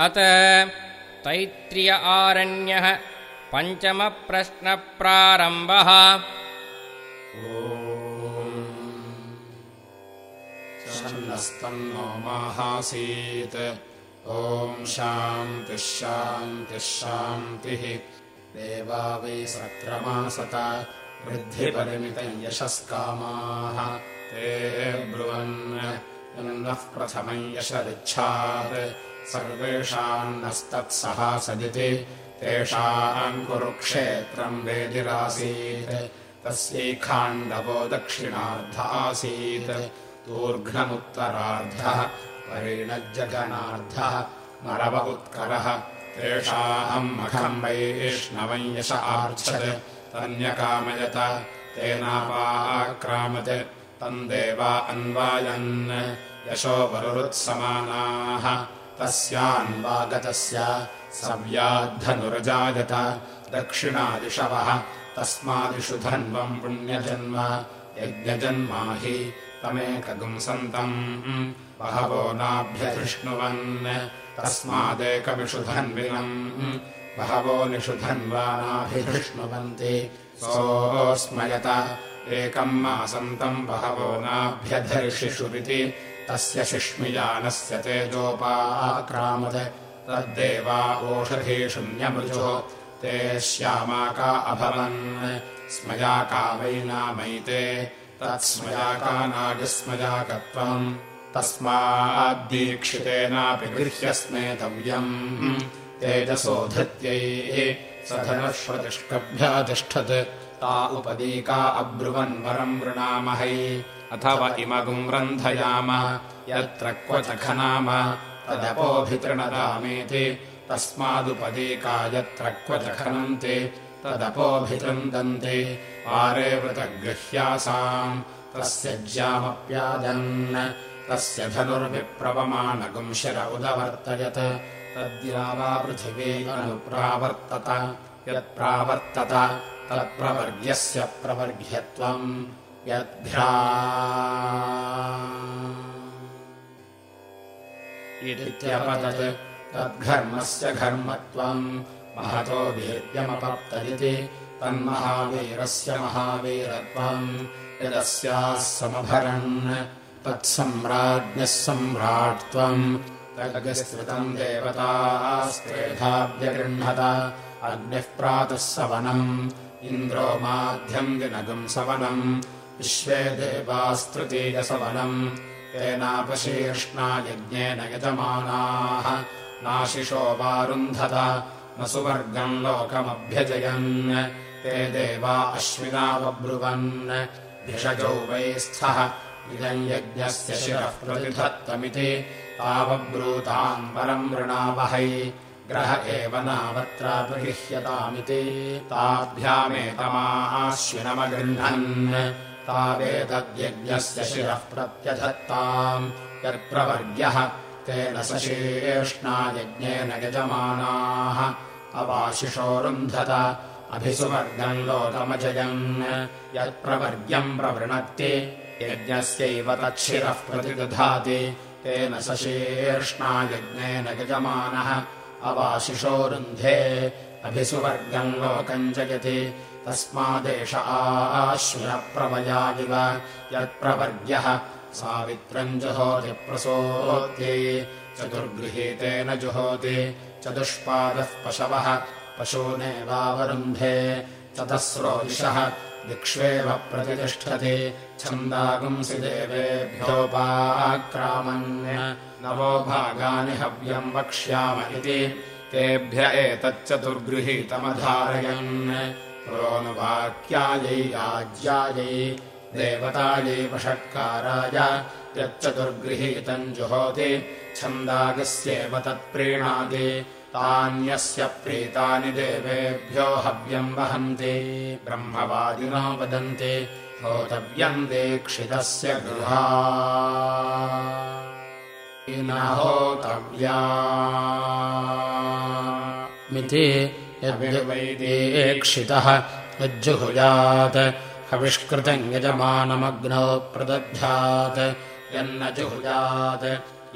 अत तैत्रिय आरण्यः पञ्चमप्रश्नप्रारम्भः। षण्णस्तन्नो माहासीत् ॐ शान्तिः शान्तिः शान्तिः। देवा वै सक्रमासत वृद्धिपरिमितम् यशस्कामाः। ते ब्रुवन्। यन्नः प्रथमम् यशरिच्छात् सर्वेषान्नस्तत्सहासदिति तेषाम् कुरुक्षेत्रम् वेदिरासीत् तस्यैखाण्डवो दक्षिणार्ध आसीत् तूर्घ्नमुत्तरार्धः परिणज्जगनार्धः नरव उत्करः तेषाम् मखम् वैष्णवम् यश आर्च्छत् तन्यकामयत तेनावाक्रामत् तम् देवा अन्वायन् यशो वरुरुत्समानाः तस्यान्वागतस्य सव्याद्धनुरजायत दक्षिणादिशवः तस्मादिषु धन्वम् पुण्यजन्म। यज्ञजन्मा हि तमेकगुंसन्तम् बहवो नाभ्यधिष्णुवन् तस्मादेकविषुधन्विनम् बहवो निषुधन्वानाभिधृष्णुवन्ति सोऽस्मयत। एकम् मासन्तम् बहवो नाभ्यधर्षिषुरिति तस्य शिष्मियानस्य तेजोपाक्रामत् तद्देवा ओषधीषुण्यमृजो ते श्यामाका अभवन्। स्मयाका वैनामैते तत्स्मयाका नागस्मयाकत्वम् तस्माद्दीक्षितेनापि गृह्यस्मेतव्यम् तेजसोधत्यैः स धनुष्वतिष्कभ्यातिष्ठत् ता उपदीका अब्रुवन् वरम् वृणामहै अथवा इमगुम् रन्धयाम यत्र क्व च खनाम तदपोऽभितृणदामेति तस्मादुपदीका यत्र क्व च खनन्ति तदपोऽभितृन्दन्ति पारे वृतगृह्यासाम् तस्य ज्यामप्यादन्। तस्य धनुर्विप्रवमानगुम् शिर उदवर्तयत्। पृथिवी अनुप्रावर्तत। यत्प्रावर्तत तत्प्रवर्ग्यस्य प्रवर्ग्यत्वम् यद्भ्रा। इत्यपतत् तद्घर्मस्य घर्मत्वम् महतो वीर्यमपप्तदिति तन्महावीरस्य महावीरत्वम् यदस्याः समभरन् तत्सम्राज्ञः सम्राट्त्वम् तद्गस्त्रितम् देवतास्त्रेधाव्यगृह्णत अग्निः प्रातः सवनम् इन्द्रो माध्यम् दिनगम् सवनम् विश्वे देवास्तृतीयसवनम् तेनापशीर्ष्णा यज्ञेन यजमानाः। नाशिषो वारुन्धत न सुवर्गम् लोकमभ्यजयन्। ते देवा अश्विनावब्रुवन् भिषजौ वै स्थः इदम् यज्ञस्य शिरः प्रतिधत्तमिति तावब्रूताम् परम् वृणावहै। ग्रह एव नावत्रापि गृह्यतामिति ताभ्यामेतमाश्विनमगृह्णन् तावेतद्यज्ञस्य शिरः प्रत्यधत्ताम् यत्प्रवर्ग्यः तेन सशीर्ष्णा यज्ञेन यजमानाः अवाशिषोरुन्धत अभिसुवर्गम् लोकमजयन् यत्प्रवर्ग्यम् प्रवृणक्ति यज्ञस्यैव तच्छिरः प्रतिदधाति तेन सशीर्ष्णा यज्ञेन यजमानः अवाशिषोरुन्धे अभिसुवर्गम् लोकम् जयति तस्मादेष आश्विनप्रवया इव यत्प्रवर्ग्यः सावित्रम् जुहोति प्रसोत्यै चतुर्गृहीतेन जुहोति चतुष्पादः पशवः पशूनेवावरुन्धे चतस्रो दिशः दिक्ष्वेव प्रतितिष्ठति छन्दागुंसि देवेभ्योपाक्रामन् नवो भागानि हव्यम् वक्ष्याम इति तेभ्य एतच्चतुर्गृहीतमधारयन् प्रोनुवाक्यायै याज्यायै देवतायै वषट्काराय यच्चतुर्गृहीतम् जुहोति छन्दागस्येव तत्प्रीणाति तान्यस्य प्रीतानि देवेभ्यो हव्यम् वहन्ति ब्रह्मवादिनो वदन्ति होतव्यम् दीक्षितस्य गृहा। न होतव्या मिति यद्वैदीक्षितः यज्जुहुयात् हविष्कृतम् यजमानमग्नौ प्रदध्यात्। यन्न जुहुयात्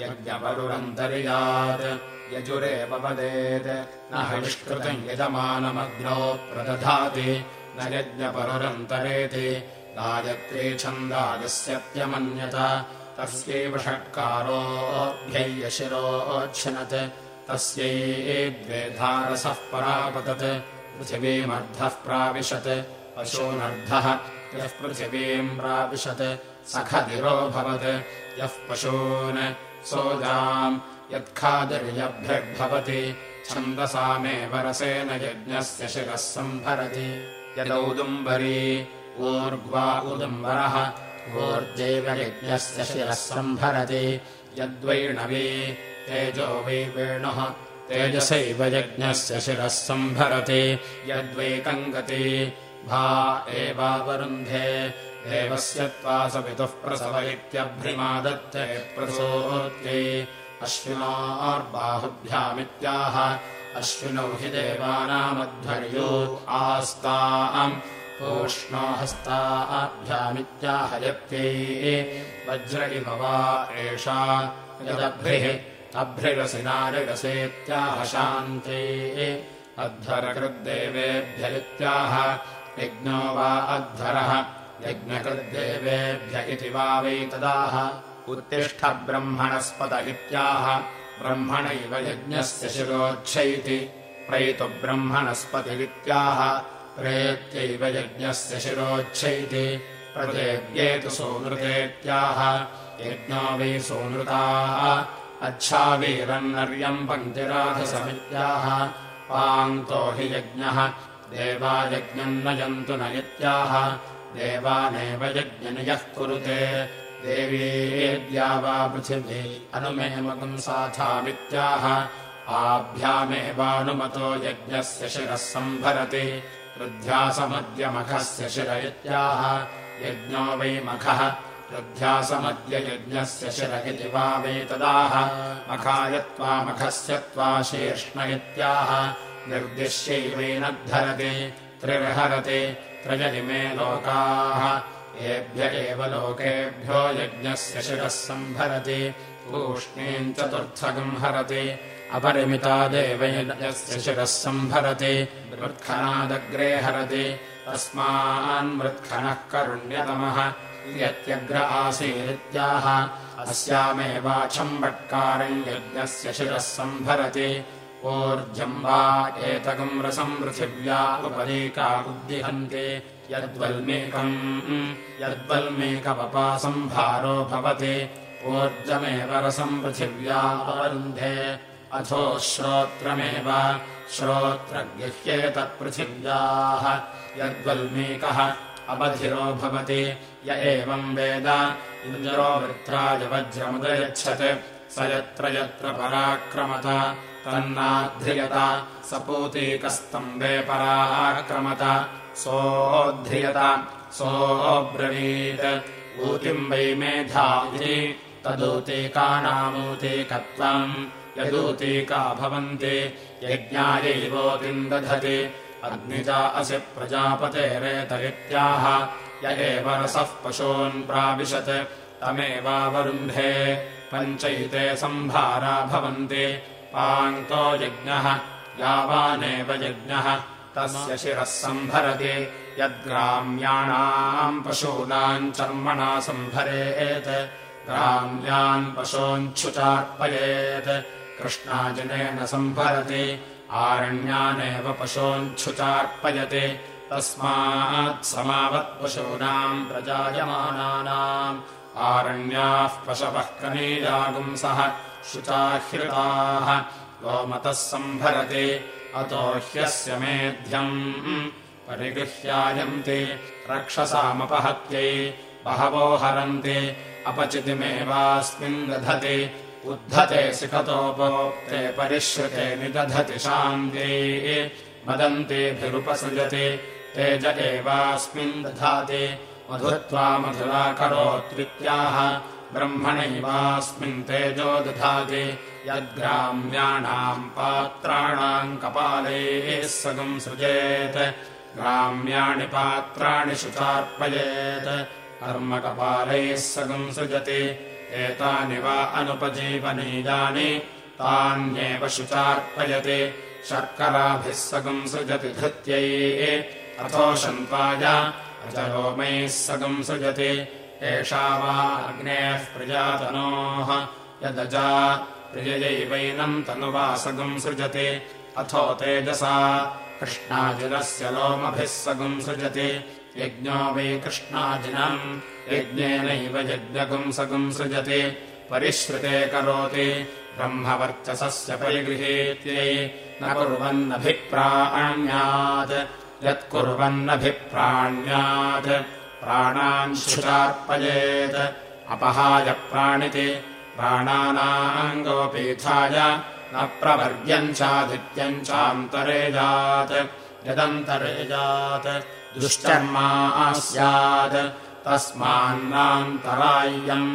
यज्ञपरुरन्तर्यात् यजुरेव वदेत्। न हविष्कृतम् यजमानमग्नौ प्रदधाति। न यज्ञपरुरन्तरेति गायत्री छन्दागस्यत्यमन्यत तस्यैव षट्कारोऽभ्ययशिरोच्छिनत् तस्यै द्वेधारसः परापतत् पृथिवीमर्धः प्राविशत्। पशूनर्धः यः पृथिवीम् प्राविशत् सखदिरोऽभवत् यः पशून् सोजाम् यत्खादिर्यभ्यर्भवति छन्दसामेव रसेन यज्ञस्य शिरः सम्भरति। यदौदुम्बरी ऊर्ध्वा उदुम्बरः ऊर्जैव यज्ञस्य शिरः सम्भरति यद्वैणवी तेजो वै वेणुः तेजसैव यज्ञस्य शिरः सम्भरति यद्वैकङ्गति भा एवावरुन्धे देवस्य त्वा सपितुः प्रसव इत्यभ्रिमादत्ते प्रसोत्यै अश्विनार्बाहुभ्यामित्याह अश्विनौ हि देवानामध्वर्यो आस्ताम् पूष्णो हस्ताभ्यामित्याहयत्यै वज्र इव वा एषा यदभ्रिः अभ्रिरसिनारिरसेत्याह शान्ते। अध्वरकृद्देवेभ्य इत्याह यज्ञो वा अध्वरः यज्ञकृद्देवेभ्य इति वा वैतदाह उत्तिष्ठ ब्रह्मणस्पत इत्याह ब्रह्मणैव यज्ञस्य शिरोच्छैति प्रैतु ब्रह्मणस्पतिरित्याह प्रेत्यैव यज्ञस्य शिरोच्छैति। प्रदेव्येतु सोनृतेत्याह। यज्ञो वै सोनृताः। अच्छावीरन्नर्यम् पङ्क्तिराधसमित्याह। पान्तो हि यज्ञः। देवायज्ञम् नयन्तु न इत्याह देवानेव यज्ञनियः कुरुते। देवीद्या वा पृथिवी अनुमेमकम् साथामित्याह। आभ्यामेवानुमतो यज्ञस्य शिरः सम्भरति वृद्ध्यासमद्यमखस्य शिर इत्याह यज्ञो वै मखः। वृद्ध्यासमद्य यज्ञस्य शिर इति वा वेतदाह मखायत्वामखस्य त्वा शीर्ष्ण इत्याह निर्दिश्यैवैनद्धरति त्रिर्हरति त्रयदिमे लोकाः। एभ्य एव लोकेभ्यो यज्ञस्य शिरः सम्भरति तूष्णीम् चतुर्थकम् हरति अपरिमिता देवयज्ञस्य शिरः सम्भरति मृत्खनादग्रे हरति। तस्मान्मृत्खनः करुण्यतमः यत्यग्र आसीदित्याह। अस्यामेवाच्छम्बट्कारम् यज्ञस्य शिरः सम्भरति ऊर्जम् वा एतकम् रसम् पृथिव्या उपरीका उद्दिहन्ति यद्वल्मीकम् यद्वल्मीकवपासम्भारो भवति। ऊर्जमेव रसम् पृथिव्या अवरुन्धे अथो श्रोत्रमेव। श्रोत्रगृह्येतत्पृथिव्याः यद्वल्मीकः अबधिरो भवति। य एवम् वेद। इन्द्रो वृत्राय वज्रमुदयच्छत्। स यत्र यत्र पराक्रमत। तन्नाध्रियत। स पूतीकस्तम्बे पराक्रमत। सोऽध्रियत। सोऽब्रवीत्। ऊतिम् वै मेधा इति तदूतीकानामूतीकत्वम् यदूतीका भवन्ति यज्ञायैवोतिम् दधति अग्निजा असि प्रजापतेरेतरित्याह य एव रसः पशून् प्राविशत् तमेवावरुन्धे पञ्चैते सम्भारा भवन्ति पान्तो यज्ञः यावानेव यज्ञः तस्य शिरः सम्भरति यद्ग्राम्याणाम् पशूनाम् चर्मणा सम्भरेत् ग्राम्यान् पशूञ्छुचार्पयेत् कृष्णाजनेन सम्भरति आरण्यानेव पशूञ्छुचार्पयति तस्मात् समावत्पशूनाम् प्रजायमानानाम्। आरण्याः पशवः कनीयागुंसः शुचाह्रिताः गोमतः सम्भरति अतो ह्यस्य मेध्यम्। परिगृह्यायन्ति रक्षसामपहत्यै बहवो हरन्ति अपचितिमेवास्मिन् दधति उद्धते सिखतोपोक्ते परिश्रुते निदधति शान्ति। मदन्तेभिरुपसृजति तेज एवास्मिन् दधाति। मधुत्वा मधुरा करोत्वित्याह ब्रह्मणैवास्मिन् तेजो दधाति। यद्ग्राम्याणाम् पात्राणाम् कपालैः सगम् सृजेत्। ग्राम्याणि पात्राणि शुचार्पयेत्। कर्मकपालैः सगम् सृजति एतानि वा अनुपजीवनीयानि तान्येव शुचार्पयति शर्कराभिः सगम् सृजति धृत्यै। अथो शन्त्वाय अजरोमैः सगम् सृजति एषा वा अग्नेः प्रजातनोः। यदजा प्रिययैवैनम् तनुवासगम् सृजति अथो तेजसा कृष्णाजिनस्य लोमभिः सगुम् सृजति यज्ञो वै कृष्णाजिनम् यज्ञेनैव यज्ञगुम् सगुम् सृजति परिश्रुते करोति। ब्रह्मवर्चसस्य परिगृहीत्यै। न कुर्वन्नभिप्राण्यात्। यत्कुर्वन्नभिप्राण्यात्। प्राणाञ्छुचार्पयेत् अपहाय प्राणिति। प्राणानाङ्गोपीठाय। न प्रवर्ग्यम् चादित्यम् चान्तरेजात् यदन्तरेजात् दुश्चर्मा स्यात् तस्मान्नान्तराय्यम्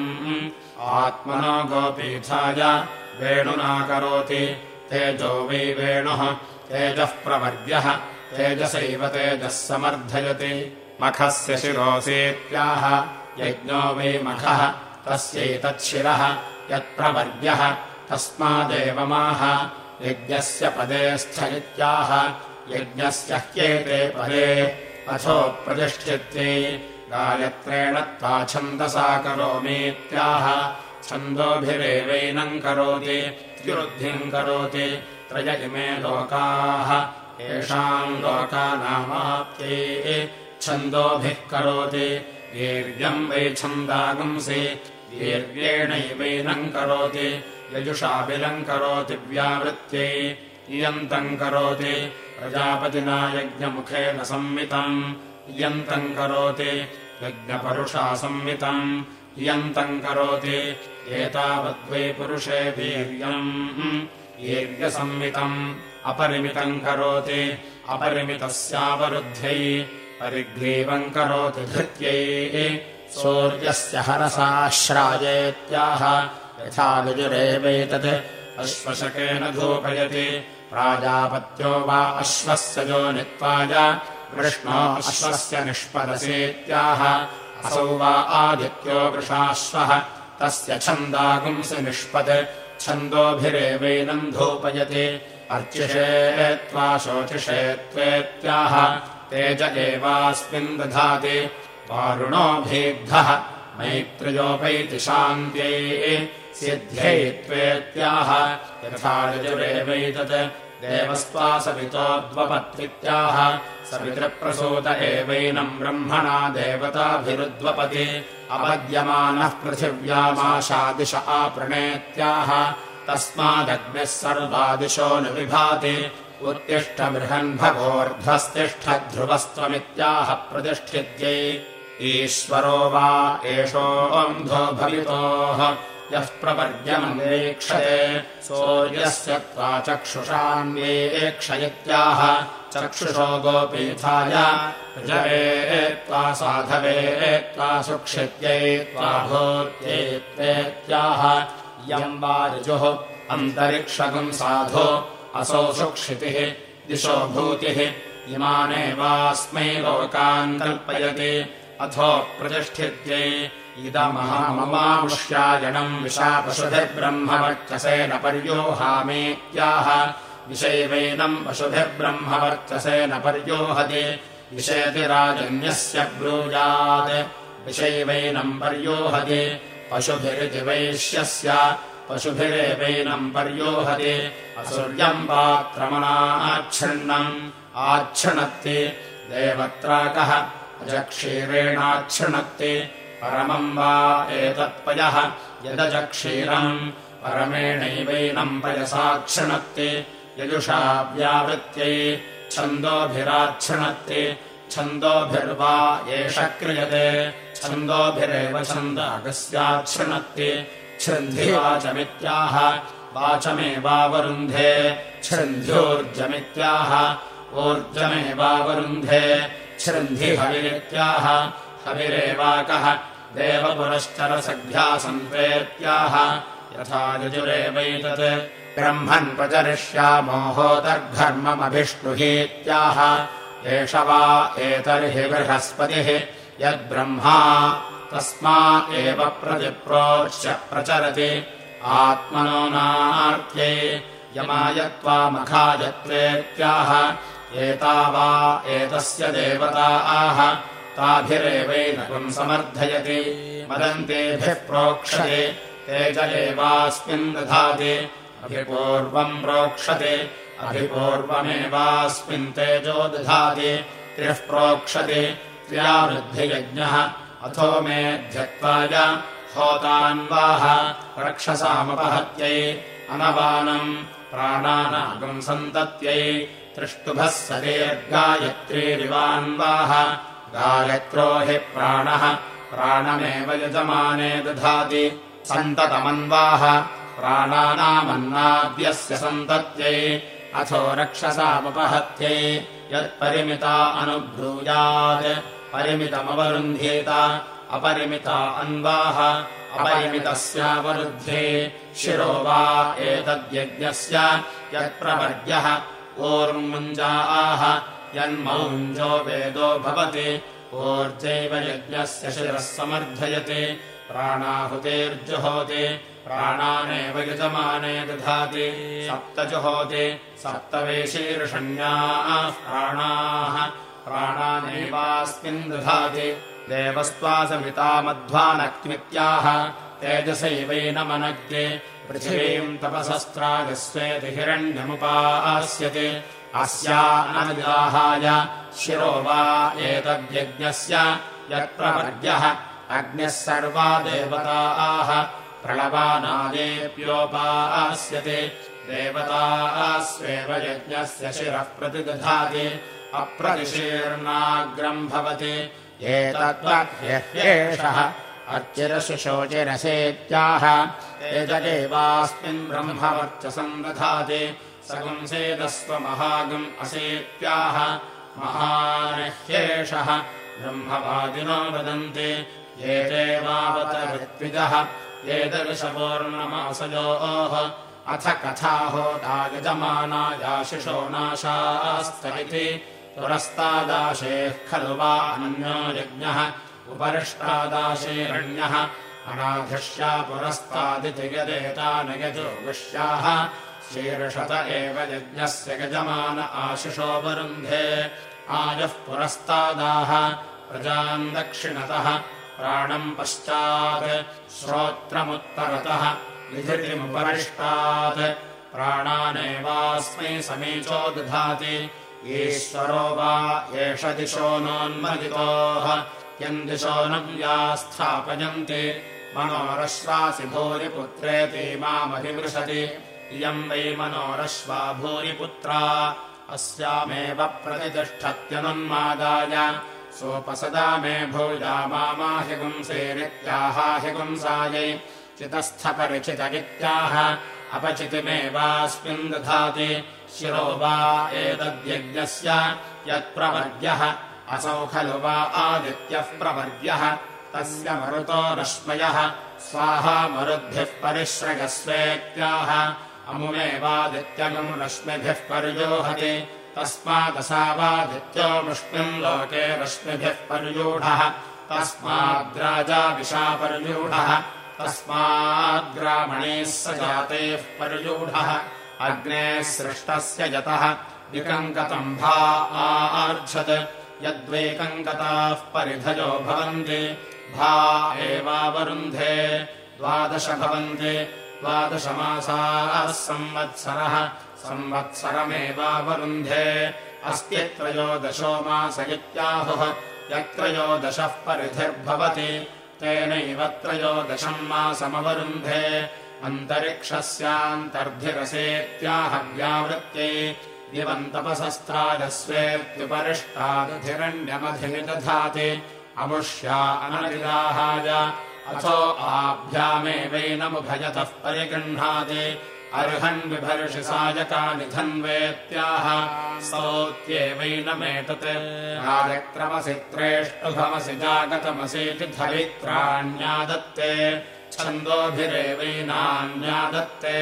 आत्मनो गोपीठाय वेणुना करोति तेजो वै वेणुः तेजः प्रवर्ग्यः तेजसैव तेजः समर्थयति। मखस्य शिरोऽसीत्याह यज्ञो वै मखः तस्यैतच्छिरः यत्प्रवर्ग्यः तस्मादेवमाह। यज्ञस्य पदे स्थ इत्याह यज्ञस्य ह्येते पदे अथो प्रतिष्ठित्यै गायत्रेण त्वा छन्दसा करोमीत्याह। छन्दोभिरेवैनम् करोति त्युरुद्धिम् करोति त्रय इमे लोकाः। येषाम् लोकानामाप्त्यै छन्दोभिः करोति। वीर्यम् वै छन्दागुंसि वीर्येणैवैनम् करोति। यजुषाबिलम् करोति व्यावृत्त्यै इयन्तम् करोति प्रजापतिना यज्ञमुखेन संमितम्। इयन्तम् करोति यज्ञपरुषा संमितम्। इयन्तम् करोति एतावद्वै पुरुषे वीर्यम्। वीर्यसंमितम् अपरिमितम् करोति अपरिमितस्यावरुद्ध्यै परिग्रीवम् करोति धृत्यै। सूर्यस्य हरसाश्रायेत्याह यथा गजुरेवैतत् अश्वशकेन धूपयति प्राजापत्यो वा अश्वस्य जो वृष्णो अश्वस्य निष्पदसेत्याह। असौ वा आदित्यो वृषाश्वः। तस्य छन्दागुंसि निष्पत् छन्दोभिरेवैनम् धूपयति। अर्चिषे त्वा शोचिषे त्वेत्याह। तेज एवास्मिन् दधाति। वारुणोऽभीद्धः मैत्र्योपैति शान्त्यै सिद्ध्यै त्वेत्याह यथा यजुरेवैतत्। देवस्त्वा सवितोद्वपत्वित्याह सवितृप्रसूत एवैनम् ब्रह्मणा देवताभिरुद्वपति। अपद्यमानः पृथिव्यामाशादिश आपृणेत्याह। तस्मादग्निः सर्वादिशो न विभाति। उत्तिष्ठ बृहन्भगोर्ध्वस्तिष्ठ ध्रुवस्त्वमित्याह प्रतिष्ठित्यै। ईश्वरो वा एषोऽन्धो भवितोः यः प्रवर्ग्यमन्वेक्षते सूर्यस्य त्वा चक्षुषान्वेक्षयित्याह चक्षुषो गोपीठाय प्रजवे त्वा साधवे त्वा सुक्षित्यै त्वा भूत्यै त्वेत्याह यम् वा ऋजुः अन्तरिक्षगम् साधो। असौ सुक्षितिः दिशो भूतिः। इमानेवास्मै लोकान् कल्पयति। अथो प्रतिष्ठित्यै इदमहाममामुष्यायणम् विशा पशुभिर्ब्रह्मवर्चसेन पर्योहामेत्याह। विषैवैनम् पशुभिर्ब्रह्मवर्चसेन पर्योहति। विषयति राजन्यस्य ब्रूयात्। विषैवैनम् पर्योहति। पशुभिरिति वैश्यस्य। पशुभिरेवैनम् असुर्यम् पात्रमणाच्छृण्णम् आच्छृणत्ति। देवत्राकः अजक्षीरेणाच्छृणत्ति परमम् वा एतत्पयः यदजक्षीरम् परमेणैवैनम् पयसाच्छृणत्ति यजुषा व्यावृत्त्यै छन्दोभिराच्छृणत्ति छन्दोभिर्वा एष क्रियते छन्दोभिरेव छन्दागस्याच्छृणत्ति छृन्धिवाचमित्याह वाचमेवावरुन्धे छृन्ध्योर्जमित्याह ऊर्जमेवावरुन्धे छृन्धिहविरित्याह हविरेवाकः देवपुरश्चरसभ्यासन्त्वेत्याह यथा यजुरेवैतत्। ब्रह्मन् प्रचरिष्यामोहोदर्घर्ममभिष्णुहीत्याह एष वा एतर्हि बृहस्पतिः। यद्ब्रह्मा तस्मा एव प्रतिप्रोच्य प्रचरति। आत्मनो नार्त्यै यमायत्वामखायत्वेत्याह एता वा एतस्य देवता। आह ताभिरेवैनकम् समर्थयति। मदन्तेभिः प्रोक्षते तेज एवास्मिन् दधाति। अभिपूर्वम् प्रोक्षते अभिपूर्वमेवास्मिन् तेजो दधाति। त्रिः प्रोक्षते त्र्यावृद्धियज्ञः अथो मे ध्यक्त्वाय होतान्वाह रक्षसामपहत्यै। अनवानम् प्राणानागम् सन्तत्यै। त्रिष्टुभः सदेर्गायत्रीरिवान्वाह गायत्रो हि प्राणः। प्राणमेव यजमाने दधाति। सन्ततमन्वाह। प्राणानामन्नाद्यस्य सन्तत्यै। अथो रक्षसामुपहत्यै यत्परिमिता अनुब्रूयात्। परिमितमवरुन्ध्येत अपरिमिता अन्वाह। अपरिमितस्यावरुध्ये शिरो वा एतद्यज्ञस्य। यत्प्रवर्ग्यः ऊर्मुञ्जा आह यन्मौञ्जो वेदो भवति। ऊर्जैव यज्ञस्य शिरः समर्थयति। प्राणाहुतेर्जुहोति। प्राणानेव यजमाने दधाति। सप्तजुहोति। सप्तवेशीर्षण्याः प्राणाः। प्राणानेवास्मिन् दधाति। देवस्त्वासमिता मध्वानक्मित्याह तेजसैवैनमनग्ने पृथिवीम् तपसस्त्रागस्वेति हिरण्यमुपास्यते अस्या अनविदाहाय शिरो वा एतद्यज्ञस्य यत्प्रवर्ग्यः। अग्निः सर्वा देवताः प्रणवानादेऽप्योपास्यते देवतास्वेव यज्ञस्य शिरः प्रतिदधाति। अप्रतिशीर्णाग्रम् भवति। एतद्वह्यह्येषः अर्चिरशिशोचिरसेत्याह एतदेवास्मिन् ब्रह्मवर्चसम् दधाति। सगुंसेदस्त्वमहागम् असेत्याह। महानह्येषः ब्रह्मवादिनो वदन्ति। ये देवावत ऋत्विजः। एतदृशपूर्णमासयोः अथ कथाहोदायजमानायाशिषो नाशास्त इति पुरस्तादाशेः खलु वा अन्यो यज्ञः उपरिष्टादाशेरण्यः। अनाधिष्या पुरस्तादिति यदेतान यजोगुष्याः शीर्षत एव यज्ञस्य यजमान आशिषो वरुन्धे। आयः पुरस्तादाः। प्रजाम् दक्षिणतः। प्राणम् पश्चात् श्रोत्रमुत्तरतः। विधिरिमुपरिष्टात् प्राणानेवास्मै समीचो दधाति। ईश्वरो वा एष दिशो नोन्मदितोः यम् दिशो नम् या स्थापयन्ति मनोरश्वासि भूरिपुत्रेति मामभिमृशति इयम् वै मनोरश्वा भूरिपुत्रा। अस्यामेव प्रतितिष्ठत्यनुन्मादाय। सोपसदा मे भूया मामाहिगुंसेरित्याहाहिगुंसायै चितस्थपरिचित इत्याह अपचितिमेवास्मिन् दधाति। शिरो वा एतद्यज्ञस्य यत्प्रवर्ग्यः असौ खलु वा आदित्यः प्रवर्ग्यः तस्य मरुतो रश्मयः। स्वाहा मरुद्भिः परिश्रयस्वेत्याह। अमुमेवादित्यगम् रश्मिभिः पर्योहति तस्मादसावादित्यो मुष्मिन् लोके रश्मिभिः पर्यूढः। तस्माद्राजा विशापर्यूढः तस्माद्ग्रामणेः स जातेः पर्यूढः। अग्नेः सृष्टस्य यतः। विकङ्कतम् भा आर्च्छत् यद्वैकङ्कताः परिधयो भवन्ति भा एवावरुन्धे द्वादश भवन्ति द्वादशमासाः संवत्सरः संवत्सरमेवावरुन्धे अस्ति त्रयोदशो मास इत्याहुः यत्रयोदशः परिधिर्भवति तेनैव त्रयोदशम् मासमवरुन्धे अन्तरिक्षस्यान्तर्धिरसेत्याहव्यावृत्त्यै दिवन्तपसस्त्राजस्वेत्युपरिष्टादधिरण्यमधिनिदधाति अमुष्या अनविदाहाय अथो आभ्यामेवैनमुभयतः परिगृह्णाति। अर्हन् बिभर्षि सायकानि धन्वेत्याह सौत्येवैनमेतत् कार्यक्रमसि त्रेष्टुभमसि जागतमसीति धरित्राण्यादत्ते छन्दोभिरेवैनान्यादत्ते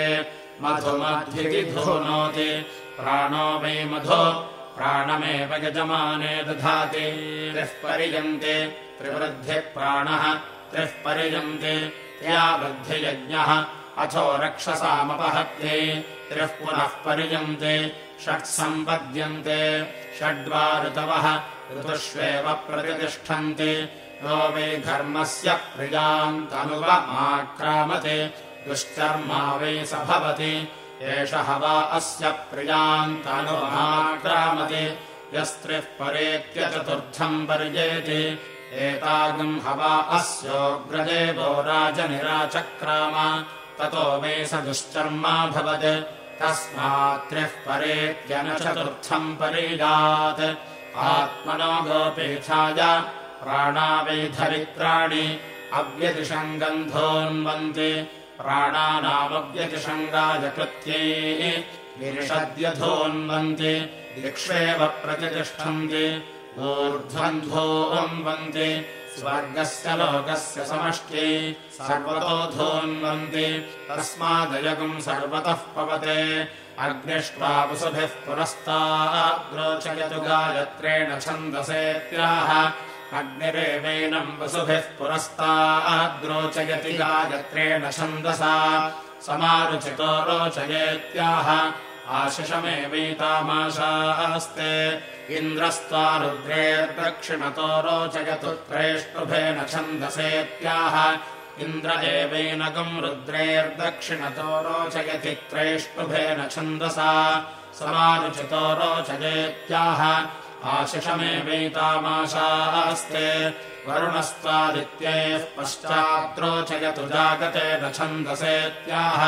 मधुमद्भिति धूनोति प्राणो वै मधु प्राणमेव यजमाने दधाति। त्रिः पर्यन्ते त्रिवृद्धिः प्राणः त्रिः पर्यन्ते त्या वृद्धियज्ञः अथो रक्षसामपहत्ये त्रिः पुनः पर्यन्ते षट् सम्पद्यन्ते षड्वा ऋतवः ऋतुष्वेव प्रतितिष्ठन्ति यो वै घर्मस्य प्रियान्तनुवमाक्रामते दुश्चर्मा वै स भवति एष हवा अस्य प्रियान्तनुवमाक्रामति यस्त्रिः परेत्य चतुर्थम् पर्येति। एतागम् हवा अस्योग्रदेवो राजनिराचक्राम ततो वै स दुश्चर्माभवत् तस्मात्रिः परेत्यन चतुर्थम् परीयात्। आत्मनो गोपीठाय प्राणावैधरित्राणि अव्यतिषम् गन्धोन्वन्ति प्राणानामव्यतिषङ्गाय कृत्यैः विरिषद्यधोन्वन्ति दिक्ष्वेव प्रतितिष्ठन्ति ऊर्ध्वन्धोन्वन्ति स्वर्गस्य लोकस्य समष्ट्यै सर्वतोऽधोन्वन्ति तस्मादयगुम् सर्वतः पवते अग्निष्ट्वा वसुभिः पुरस्ताग्रोचयतु गायत्रेण छन्दसेत्याह अग्निरेवैनम् वसुभिः पुरस्ताग्रोचयति गायत्रेण छन्दसा। समारुचितो रोचयेत्याह। आशिषमेवैतामाशास्ते इन्द्रस्त्वा रुद्रेर्दक्षिणतो रोचयतु त्रेष्टुभेन छन्दसेत्याह। इन्द्र एवैनगम् रुद्रेर्दक्षिणतो रोचयति त्रैष्टुभेन छन्दसा। समारुचितो रोचयेत्याह आशिषमेवैतामाशास्ते वरुणस्त्वादित्यैः पश्चाद्रोचयतु जागतेन छन्दसेत्याह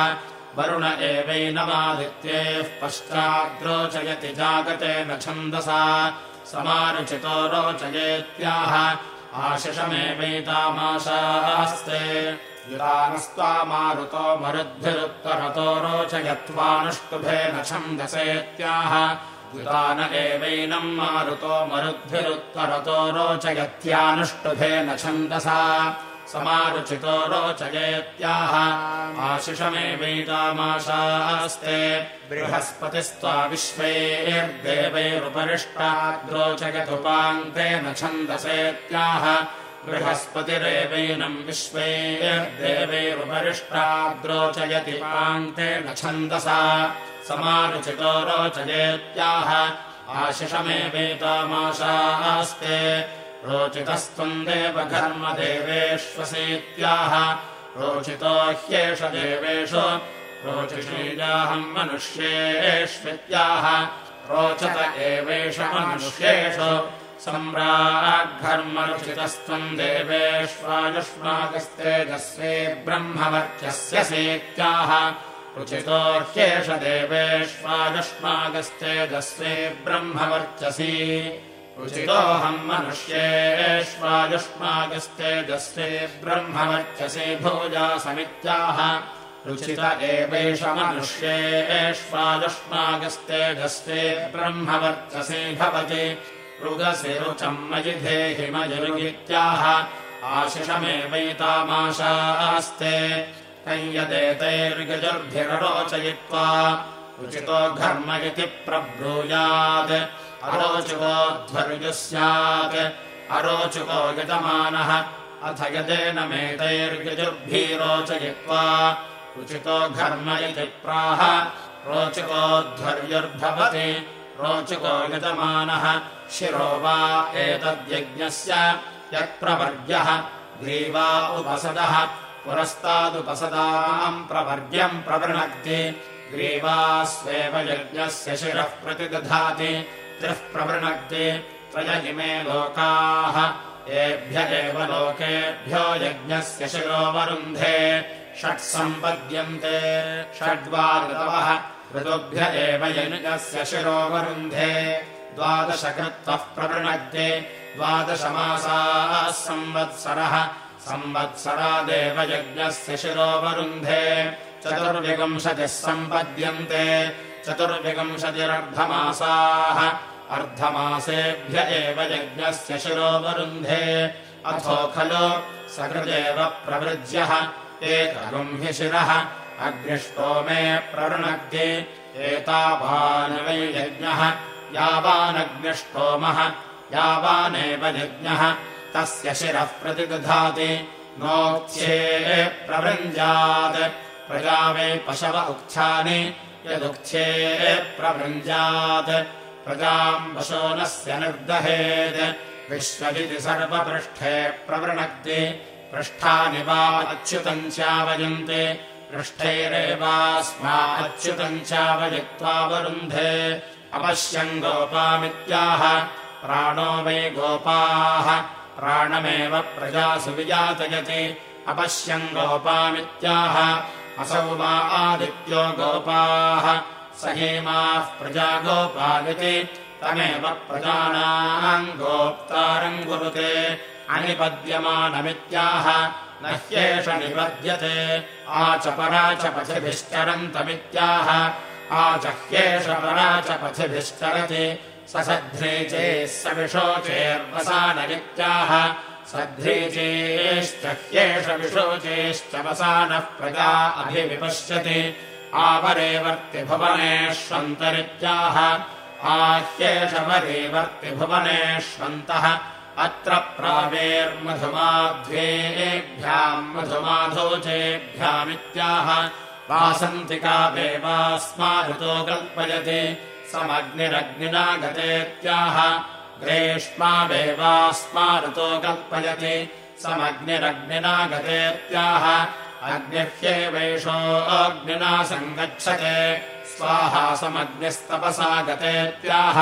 वरुण एवैनमादित्यैः पश्चाद्रोचयति जागतेन छन्दसा समारुचितो रोचयेत्याह। आशिषमेवैतामाशास्ते युतानस्त्वामारुतो मरुद्भिरुत्तरतो रोचयत्वानुष्टुभेन छन्दसेत्याह युतान एवैनम् मारुतो मरुद्भिरुत्तरतो रोचयत्यानुष्टुभेन छन्दसा। समारुचितो रोचयेत्याह आशिषमेवैतामाशास्ते बृहस्पतिस्त्वा विश्वैर्देवैरुपरिष्टाद्रोचयतुपाङ्क्तेन छन्दसेत्याह बृहस्पतिरेवैनम् विश्वैर्देवैरुपरिष्टाद्रोचयति पाङ्क्तेन छन्दसा। समारुचितो रोचयेत्याह। आशिषमेवैतामाशास्ते रोचितस्त्वम् देवघर्मदेवेष्वसेत्याह रोचितो ह्येष देवेषु। रोचिषीजाहम् मनुष्येष्वित्याह। रोचत एवेष मनुष्येषु सम्राग्घर्मरुचितस्त्वम् देवेष्वायुष्माकस्तेजस्वे ब्रह्मवर्चस्य सेत्याह रुचितो ह्येष देवेष्वायुष्माकस्तेजस्वे ब्रह्मवर्चसी। रुचितोऽहम् मनुष्येष्वायुष्माकस्तेजस्वे ब्रह्मवर्चसे भोजासमित्याह रुचित एवैष मनुष्येष्वायुष्माकस्तेजस्वे ब्रह्मवर्चसे भवति रुगसि रुचम् मयि धेहि मयुरुगित्याह आशिषमेवैतामाशास्ते कैयदेतैर्गजुर्भिररोचयित्वा रुचितो घर्म इति प्रब्रूयात्। अरोचुकोध्वर्युः स्यात्। अरोचुको यजमानः। अथ यदेन मेतैर्यजुर्भिरोचयित्वा रुचितो घर्म इति प्राह। रोचुकोध्वर्युर्भवति रोचुको यजमानः शिरो वा एतद्यज्ञस्य यत्प्रवर्ग्यः ग्रीवा उपसदः। पुरस्तादुपसदाम् प्रवर्ग्यम् प्रवृणक्ति। ग्रीवास्वेव यज्ञस्य शिरः प्रतिदधाति। त्रिः प्रवृणक्ति। त्रय इमे लोकाः। एभ्य एव लोकेभ्यो यज्ञस्य शिरोवरुन्धे षट् सम्पद्यन्ते षड्वा ऋतवः ऋतुभ्य एव यज्ञस्य शिरोवरुन्धे द्वादशकृत्वः प्रवृणक्ति द्वादशमासाः संवत्सरः। संवत्सरादेव यज्ञस्य शिरोवरुन्धे। चतुर्विंशतिः सम्पद्यन्ते। चतुर्विंशतिरर्धमासाः। अर्धमासेभ्य एव यज्ञस्य शिरोवरुन्धे। अथो खलु सकृदेव प्रवृज्यः। एकगुंहि शिरः अग्निष्टोमे प्रवृणक्ति एतावान् वै यज्ञः यावानग्निष्टोमः यावानेव यज्ञः तस्य शिरः प्रतिदधाति नोक्ष्ये प्रवृञ्जात् प्रजा वै पशव उक्थ्यानि यदुक्थे प्रवृञ्जात् प्रजाम् पशोनस्य निर्दहेत् विश्वजिति सर्वपृष्ठे प्रवृणक्ति पृष्ठानि वा अच्युतम् चावयन्ति पृष्ठैरेवास्मा अच्युतम् चावयित्वावरुन्धे अपश्यम् गोपामित्याह प्राणो वै गोपाः। प्राणमेव प्रजासु विजातयति। अपश्यम् गोपामित्याह असौ वा आदित्यो गोपाः। स हेमाः प्रजा गोपालिति तमेव प्रजानाम् गोप्तारम् कुरुते। अनिपद्यमानमित्याह न ह्येष निपद्यते आचपरा च पथिभिश्चरन्तमित्याह आचह्येष परा च पथिभिश्चरति स सध्रीचेः स विशोचेर्वसानमित्याह सध्रीचेश्चह्येष विशोचेश्च वसानः प्रजा अभिविपश्यति। आवरेवर्तिभुवनेष्वन्तरित्याह आह्येष वरेवर्तिभुवनेष्वन्तः अत्र प्रावेर्मधुमाध्वेभ्याम् मधुमाधोचेभ्यामित्याह वासन्तिका देवास्मारुतो कल्पयति समग्निरग्निना गतेत्याह ग्रेष्मावेवास्मारुतो कल्पयति समग्निरग्निना गतेत्याह अग्निह्येवैषोऽग्निना सङ्गच्छते स्वाहा समग्निस्तपसा गतेत्याह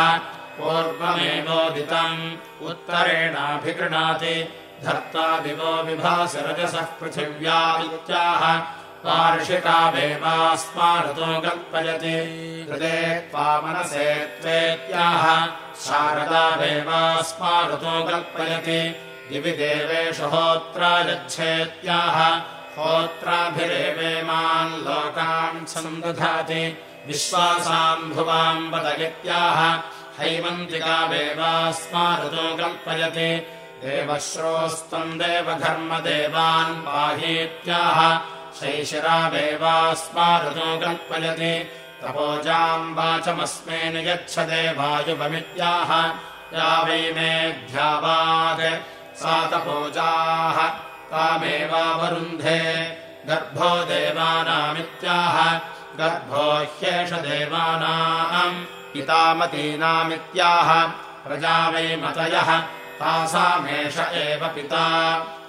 पूर्वमेवोदितम्। उत्तरेणाभिगृणाति धर्ता दिवो विभासि रजसः पृथिव्या इत्याह वार्षिकावेवास्मारुतो कल्पयति। हृदे त्वामनसे त्वेत्याह। शारदावेवास्मारुतो कल्पयति। दिवि देवेषु होत्रायच्छेत्याह। होत्राभिरेवेमान् लोकान् सन्दधाति। विश्वासाम् भुवाम् वद इत्याह हैमन्तिकावेवास्मारुतो कल्पयति देवश्रोस्तम् देवघर्मदेवान् पाहीत्याह। शैशिरावेवास्मारुतो कल्पयति तपोजाम् वाचमस्मेन यच्छते वायुवमित्याह या वै मेऽध्यावात् सा तपोजाः। तामेवावरुन्धे गर्भो देवानामित्याह। गर्भो ह्येष देवानाम् पितामतीनामित्याह प्रजा वै मतयः। तासामेष एव पिता।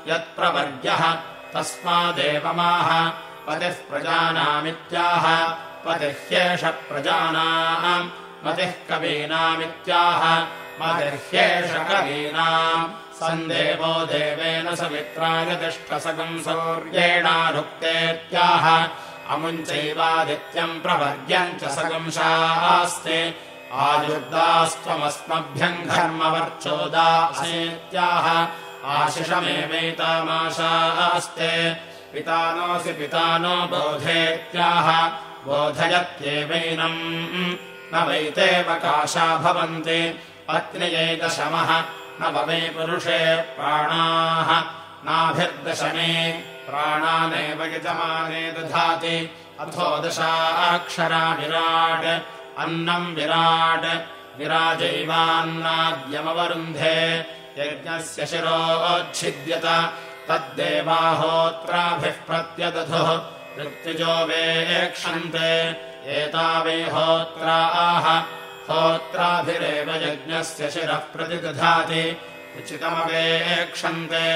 यत्प्रवर्ग्यः तस्मादेवमाह। पतिः प्रजानामित्याह पतिह्येष प्रजानाम् मतिः कवीनामित्याह मतिह्येष कवीनाम् सन्देवो देवेन सवित्राय तिष्ठसगम् सौर्येणारुक्तेत्याह अमुञ्चैवादित्यम् प्रवर्ग्यम् च सगंशास्ते आयुर्दास्त्वमस्मभ्यम् घर्मवर्चोदासेत्याह। आशिषमेवैतामाशास्ते। पितानोऽसि पितानो बोधेत्याह। बोधयत्येवैनम् न वैतेवकाशा भवन्ति। पत्न्यैकशमः न भवे पुरुषे प्राणाः। नाभिर्दशमे प्राणानेव यजमाने दधाति। अथो दशाक्षरा विराट् अन्नम् विराट् विराजैवान्नाद्यमवरुन्धे। यज्ञस्य शिरोच्छिद्यत तद्देवाहोत्राभिः प्रत्यदधुः। ऋत्विजो वेक्षन्ते एतावै होत्राः। होत्राभिरेव यज्ञस्य शिरः प्रतिदधाति उचितमवेक्षन्ते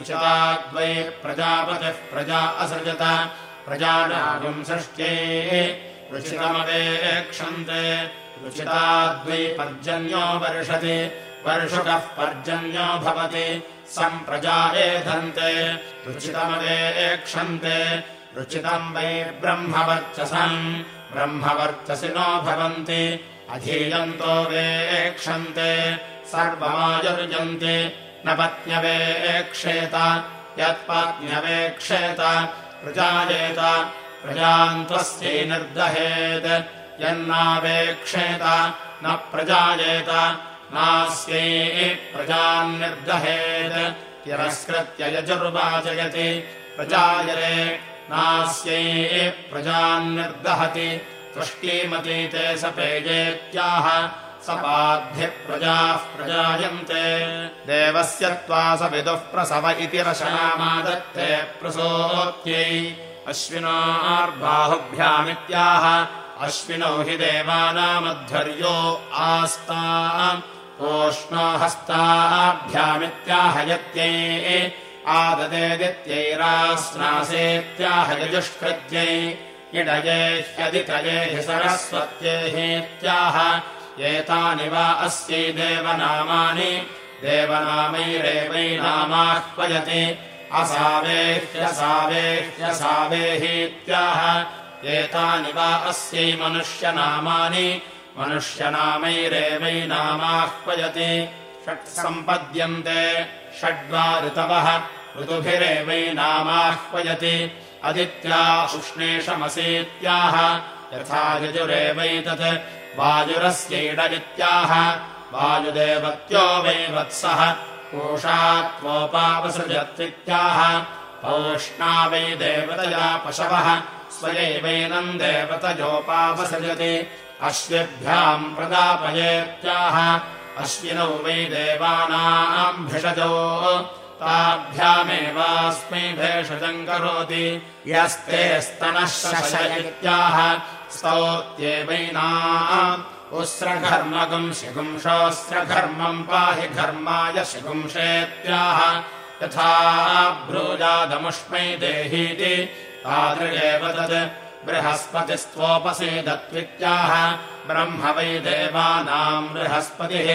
उचिताद्वै प्रजापतिः प्रजा असृजत। प्रजानागम् सृष्ट्यै। रुचितमवेक्षन्ते रुचिताद्वै पर्जन्यो वर्षति। वर्षुकः पर्जन्यो भवति। सम्प्रजा एधन्ते रुचितमवेक्षन्ते रुचितम् वै ब्रह्मवर्चसम् ब्रह्मवर्चसिनो भवन्ति। अधीयन्तो वेक्षन्ते सर्वमायुर्यन्ति न पत्न्यवेक्षेत यत्पत्न्यवेक्षेत प्रजायेत प्रजाम् त्वस्यै निर्दहेत् यन्नावेक्षेत न प्रजायेत नास्यै प्रजाम् निर्दहेत् तिरस्कृत्य यजुर्वाचयति प्रजायरे नास्यै प्रजाम् निर्दहति तुष्टीमतीते सपेयेत्याह सपाद्भिः प्रजाः प्रजायन्ते। देवस्य त्वा स विदुः प्रसव इति रशनामादत्ते प्रसोत्यै। अश्विनार्बाहुभ्यामित्याह अश्विनौ हि देवानामध्वर्यो आस्ता ओष्णो हस्ताभ्यामित्याहयत्यै आददेदित्यैरास्नासेत्याहयजुष्कृत्यै इडये ह्यदितये हि सरस्वत्ये हीत्याह एतानि वा अस्यै देवनामानि। देवनामैरेवैनामाह्वयति। असावेह्यसावेह्यसावेहीत्याह। एतानि वा अस्यै मनुष्यनामानि। मनुष्यनामैरेवैनामाह्वयति। षट् सम्पद्यन्ते षड्वा ऋतवः ऋतुभिरेवैनामाह्वयति। अदित्या उष्णेशमसीत्याह यथा यजुरेवैतत् वायुरस्यैडदित्याह वायुदेवत्यो वै वत्सः कोषात्वोपावसृजत्वित्याह पौष्णा वै देवतया पशवः स्वयैवैनम् देवतयोपावसृजति अश्विभ्याम् प्रदापयेत्याह अश्विनौ वै देवानाम् भिषजो ताभ्यामेवास्मै भेषजम् करोति। यस्ते स्तनः शशयित्याह स्तौत्येवैना उस्रघर्मगम् शिगुंशोऽस्रघर्मम् पाहि घर्माय शिगुंशेत्याह यथा ब्रूजादमुष्मै देहीति। तादृगेव तत् बृहस्पतिस्त्वोपसीदत्वित्याह। ब्रह्म वै देवानाम् बृहस्पतिः।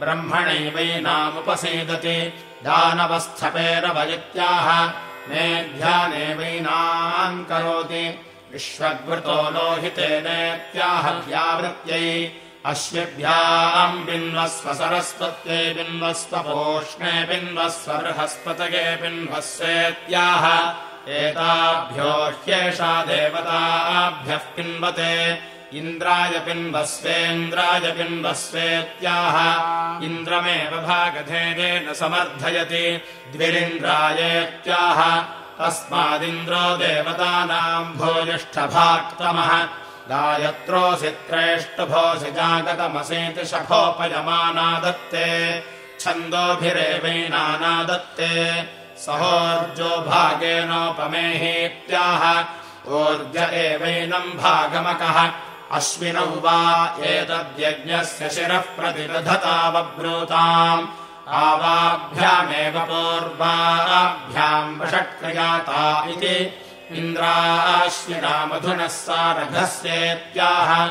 ब्रह्मणैवैनामुपसीदति दानवस्थपेरवयित्याह। मेध्यानेवैनाम् करोति। विश्वग्वृतो लोहितेनेत्याह व्यावृत्यै। अश्विभ्याम् बिन्वस्व सरस्वत्यै बिन्वस्व पोष्णे बिन्वस्व बृहस्पतये बिन्वस्वेत्याह एताभ्यो ह्येषा देवताभ्यः पिन्वते इन्द्राय पिन्वस्वेन्द्राय पिन्वस्वेत्याह इन्द्रमेव भागधेयेन समर्थयति। द्विरिन्द्रायेत्याह। तस्मादिन्द्रो देवतानाम् भूयिष्ठभाक्तमः गायत्रोऽसि त्रेष्टभोऽसि जागतमसीति शफोपयमानादत्ते छन्दोभिरेवैनानादत्ते सहोर्जो भागेनोपमेहीत्याह। ऊर्ज एवैनम् भागमकः अश्विनौ वा एतद्यज्ञस्य शिरः प्रतिदधतावब्रूताम्। आवाभ्यामेव पूर्वाभ्याम् वषट्क्रियाता इति। इन्द्राश्विना मधुनः सारघस्येत्याह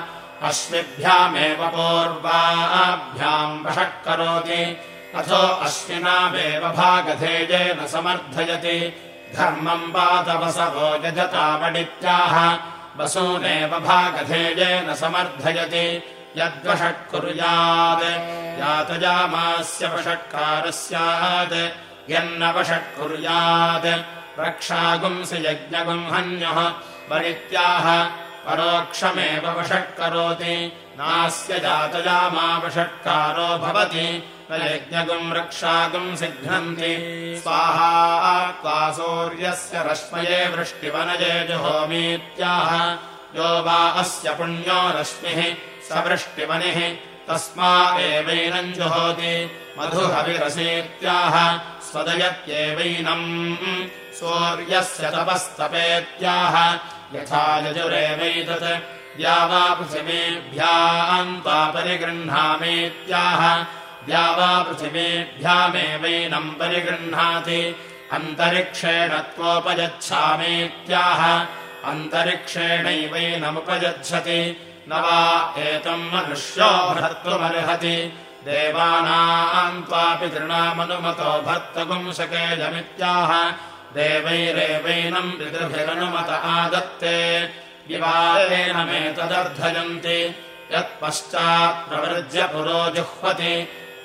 अश्विभ्यामेव पूर्वाभ्याम् वषट्करोति। अथो अश्विनामेव भागधेयेन समर्थयति। धर्मम् पातवसवो यजतावडित्याह वसूनेव भागधेयेन समर्थयति। यद्वषट्कुर्यात्। यातयामास्य वषट्कारः स्यात् यन्न वषट्कुर्यात् रक्षागुंसि यज्ञगुंहन्यः परित्याह परोक्षमेव वषट्करोति। नास्य जातयामा वषट्कारो भवति यज्ञगुम् रक्षागुम् सिघ्नन्ति। स्वाहा त्वा सूर्यस्य रश्मये वृष्टिवनये जुहोमीत्याह। यो वा अस्य पुण्यो रश्मिः स वृष्टिवनिः। तस्मा एवैनम् जुहोति मधुहविरसीत्याह। स्वदयत्येवैनम् सूर्यस्य तपस्तपेत्याह। यथा यजुरेवैतत् द्यावा पृथिवीभ्याम् त्वा परिगृह्णामीत्याह द्यावा पृथिवीभ्यामेवैनम् परिगृह्णाति। अन्तरिक्षेण त्वोपयच्छामीत्याह अन्तरिक्षेणैवैनमुपयच्छति न वा एतम् मनुष्यो भर्तुमर्हति देवानाम् त्वापि तृणामनुमतो भर्तपुंसकेजमित्याह देवैरेवैनम् पितृभिरनुमत आदत्ते। विवादेनमेतदर्धयन्ति यत्पश्चात् प्रवृज्य पुरो जुह्वति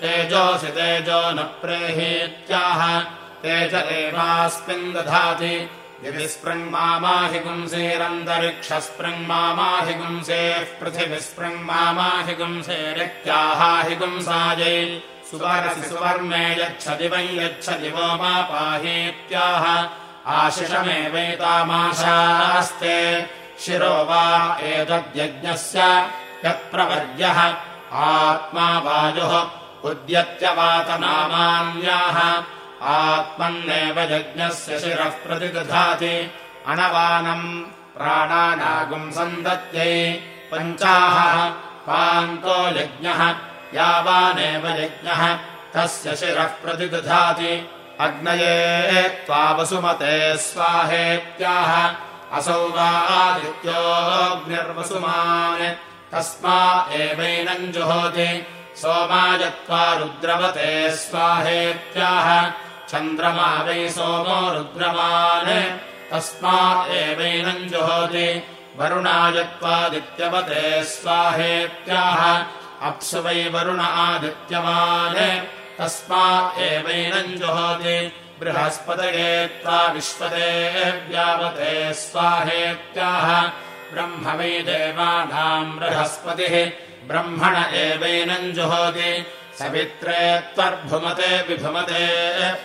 तेजोऽसि तेजो न प्रेहीत्याह। तेज एवास्मिन् दधाति। दिविस्पृङ्माहि पुंसेरन्तरिक्षस्पृङ्माहि पुंसेः पृथिविस्पृङ्माहि पुंसेरित्याहाहि पुंसायै सुवरसि सुवर्मे यच्छति वै यच्छति वो मा पाहीत्याह। आशिषमेवैतामाशास्ते। शिरो वा एतद्यज्ञस्य यत्प्रवर्यः। आत्मा वायुः उद्यत्यवातनामान्याः। आत्मन्नेव यज्ञस्य शिरः प्रतिदधाति। अणवानम् प्राणानागुम् सन्दत्यै पञ्चाह पान्तो यज्ञः यावानेव यज्ञः तस्य शिरः प्रतिदधाति। अग्नये त्वा वसुमते स्वाहेत्याह। असौ वादित्योऽग्निर्वसुमान् तस्मा एवैनम् जुहोति सोमायत्वा रुद्रवते स्वाहेत्याह। चन्द्रमा वै सोमो रुद्रमान्। तस्मा एवैनम् जुहोति। वरुणायत्वादित्यवते स्वाहेत्याह। अप्सु वै वरुण आदित्यमान्। तस्मा एवैनम् जुहोति। बृहस्पतये त्वा विश्वते व्यावते स्वाहेत्याह। ब्रह्म वै देवानाम् बृहस्पतिः ब्रह्मण एवैनम् जुहोति सवित्रे त्वर्भुमते विभुमते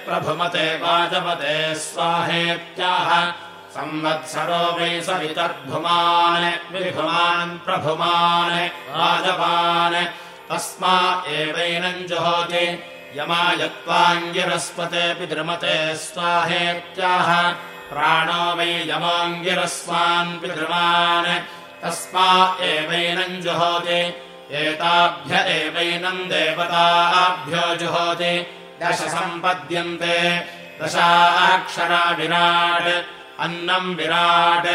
प्रभुमते वाजमते स्वाहेत्याह। संवत्सरो वै सवितर्भुमान् विभुमान् प्रभुमान् वाजवान् तस्मा एवैनम् जुहोति यमायत्वाङ्गिरस्पते पितृमते स्वाहेत्याह। प्राणो वै यमोऽङ्गिरस्वान् पितृमान्। तस्मा एवैनम् जुहोति एताभ्य एवैनम् देवताभ्यो जुहोति। दश सम्पद्यन्ते। दशाक्षरा विराट् अन्नम् विराट्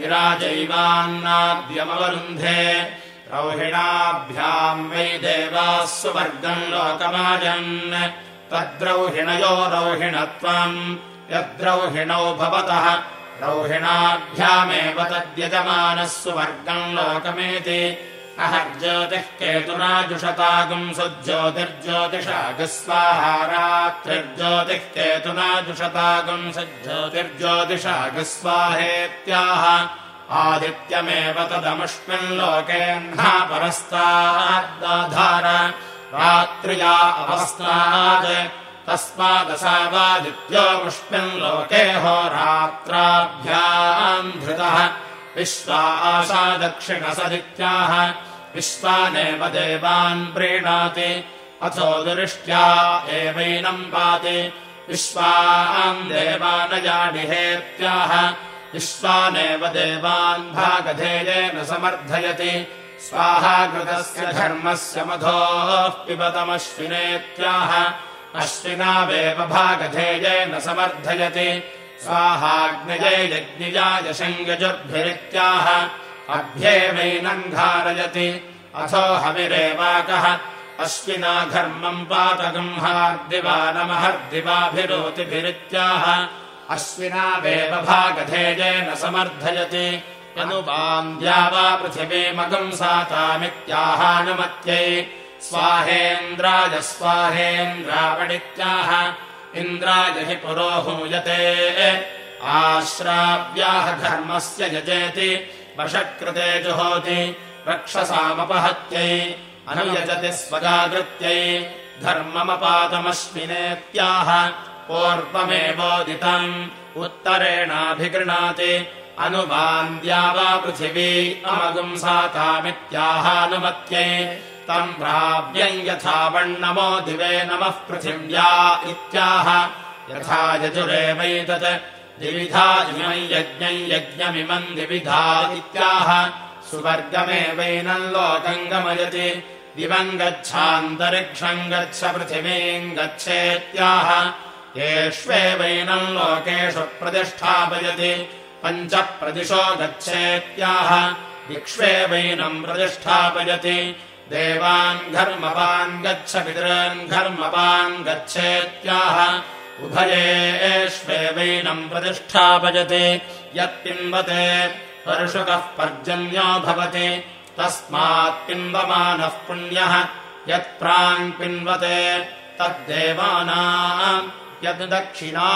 विराजैवान्नाद्यमवरुन्धे। रौहिणाभ्याम् वै देवाः सुवर्गम् लोकमाजन्। तद्रौहिणयो रौहिणत्वम् यद्रौहिणौ भवतः। रौहिणाभ्यामेव तद्यजमानः सुवर्गम् लोकमेति अहर्ज्योतिः केतुनाजुषतागुम् सुज्योतिर्ज्योतिषागस्वाहेत्याह आदित्यमेव तदमुष्मिन् लोकेऽह्ना परस्ताद्दाधार रात्र्या अवस्तात् होरात्राभ्याम् धृतः विश्वा आशा दक्षिणसदित्याः विश्वानेव देवान् प्रीणाति अथो दुरिष्ट्या एवैनम् पाति विश्वाम् देवानजाडिहेत्याह विश्वानेव देवान् भागधेयेन समर्थयति स्वाहाकृतस्य धर्मस्य मधोः पिबतमश्विनेत्याह अश्विनावेव भागधेयेन समर्थयति स्वाहाग्नये यज्ञियाय शङ्गजुर्भिरित्याह। अभ्येवैनम् धारयति। अथो हविरेवाकः। अश्विना घर्मम् पातगम्हार्दिवानमहर्दिवाभिरोतिभिरित्याह अश्विनावेव भागधेयेन समर्थयति। यनुवान्द्या वा पृथिवीमगम् सातामित्याहानुमत्यै स्वाहेन्द्राय स्वाहेन्द्रावडित्याह इन्द्राय हि पुरोहूयते आश्राव्याह धर्मस्य यजेति वशकृते जुहोति रक्षसामपहत्यै अनुयजति स्वजागृत्यै धर्ममपातमश्विनेत्याह पूर्वमेवोदितम् उत्तरेणाभिगृणाति अनुवान्द्या वा पृथिवी अमगुम् सातामित्याहानुमत्यै तम् प्राव्यम् यथा वण्णमो दिवे नमः पृथिव्या इत्याह। यथा यजुरेवैतत् द्विविधा इमम् यज्ञम् यज्ञमिमम् द्विविधा इत्याह। सुवर्गमेवैनम् लोकम् गमयति। दिवम् गच्छान्तरिक्षम् गच्छ पृथिवीम् गच्छेत्याह। येष्वेवैनम् लोकेषु प्रतिष्ठापयति। पञ्च प्रदिशो गच्छेत्याह दिक्ष्वेवैनम् प्रतिष्ठापयति देवान् घर्मवान् गच्छ पितॄन् घर्मवान् गच्छेत्याह। उभयेष्वेवैनम् प्रतिष्ठापयति यत्पिन्वते परशुकः पर्जन्यो भवति। तस्मात् पिन्वमानः पुण्यः यत्प्राङ्पिन्वते तद्देवानाम् यद्दक्षिणा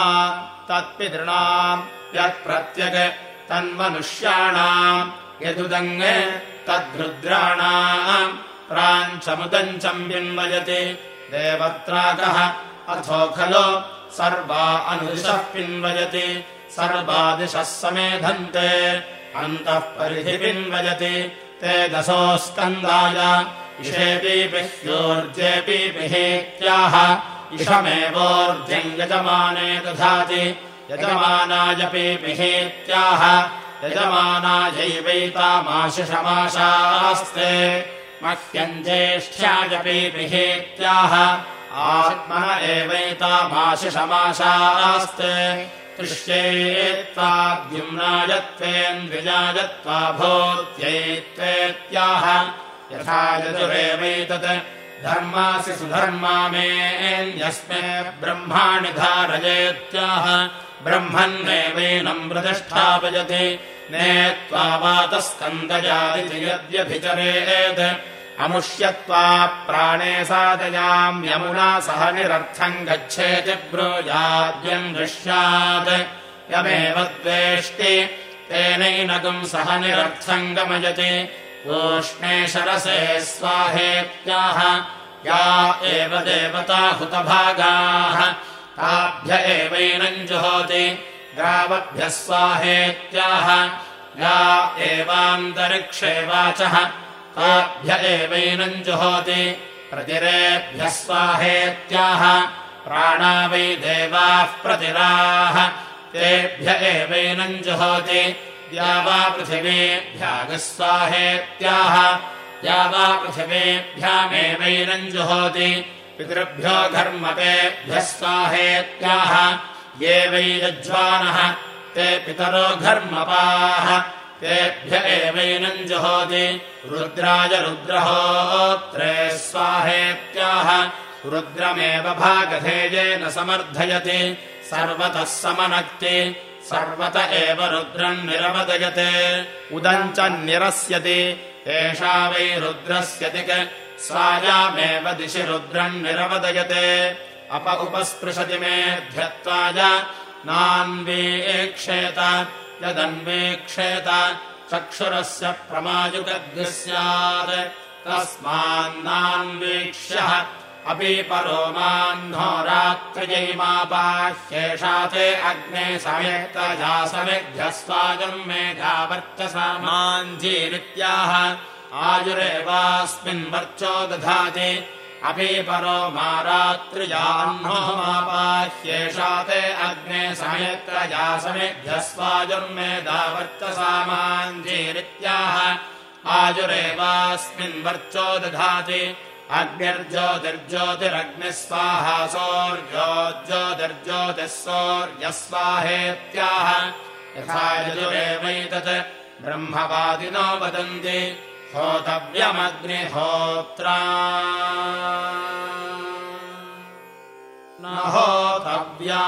तत्पितॄणाम् यत्प्रत्यग् तन्मनुष्याणाम् यदुदङ् तद्रुद्राणाम् प्राञ्चमुदञ्चम् पिन्वयति देवत्राकः अथो खलु सर्वा अनुदिशः पिन्वयति। सर्वादिशः समेधन्ते। अन्तः परिधि पिन्वयति। ते दशोस्कन्दाय इषेऽपीपिह्योर्जेऽपीपिहेत्याह इषमेवोर्जम् यजमाने दधाति। यजमानाय पीपिहेत्याह यजमानायैवैतामाशिषमाशास्ते मह्यम् ज्येष्ठ्याय पीपिहेत्याह आत्मन एवैतामाशिषमाशास्ते। दृश्येत्त्वाद्युम्नायत्वेन्द्विजायत्वा भूत्यैत्वेत्याह यथा यजुरेवैतत्। धर्मासि सुधर्मा मेऽन्यस्मे ब्रह्माणि धारयेत्याह ब्रह्मन्नेवैनम् प्रतिष्ठापयति। नेत्वा वातस्कन्दयादिति यद्यभिचरेत् अमुष्यत्वा प्राणे सादयाम् यमुना सह निरर्थम् गच्छेति ब्रूयाद्यम् दृश्यात्। यमेव द्वेष्टि। तेनैनगुम् सह निरर्थम् गमयति। ऊष्णे शरसे स्वाहेत्याह। या एव देवता हुतभागाः ताभ्य एवैनम् जुहोति गावभ्यः स्वाहेत्याह। या एवान्तरिक्षे वाचः। ताभ्य एवैनम् जुहोति प्रतिरेभ्यः स्वाहेत्याह। प्राणा वै देवाः प्रतिराः तेभ्य एवैनम् जुहोति या वा पृथिवीभ्यागस्वाहेत्याह या वा पृथिवीभ्यामेवैनम् जुहोति पितृभ्यो घर्मपेभ्यः स्वाहेत्याह ये वै यज्वानः ते पितरो घर्मपाः तेभ्य एवैनम् जुहोति रुद्राय रुद्रहोत्रे स्वाहेत्याह रुद्रमेव भागधेयेन समर्थयति सर्वतः समनक्ति सर्वत एव रुद्रम् निरवदयते उदम् च निरस्यति एषा वै रुद्रस्यति स्वायामेव दिशि रुद्रम् निरवदयते। अप उपस्पृशति मेऽध्यत्वाय नान्वीक्षेत यदन्वीक्षेत चक्षुरस्य प्रमायुगद्भिः स्यात् तस्मान्नान्वीक्ष्यः अपि परो माह्नोरात्रयैमापाह्येषा ते अग्ने समेतया समेध्यस्वाजम् मेघावर्चसामाञ्जीरित्याह आयुरेवास्मिन् वर्चो दधाति। अपि परो मा ते अग्ने समेत्रया समेध्यस्वाजुर्मेधावर्चसामाञ्जीरित्याह आयुरेवास्मिन् वर्चो दधाति। अग्निर्ज्योतिर्ज्योतिरग्निः स्वाहा सौर्यो ज्योतिर्ज्योतिः सौर्यः स्वाहेत्याह यथा यजुरेवैतत् ब्रह्मवादिनो वदन्ति होतव्यमग्निहोत्रा। न होतव्या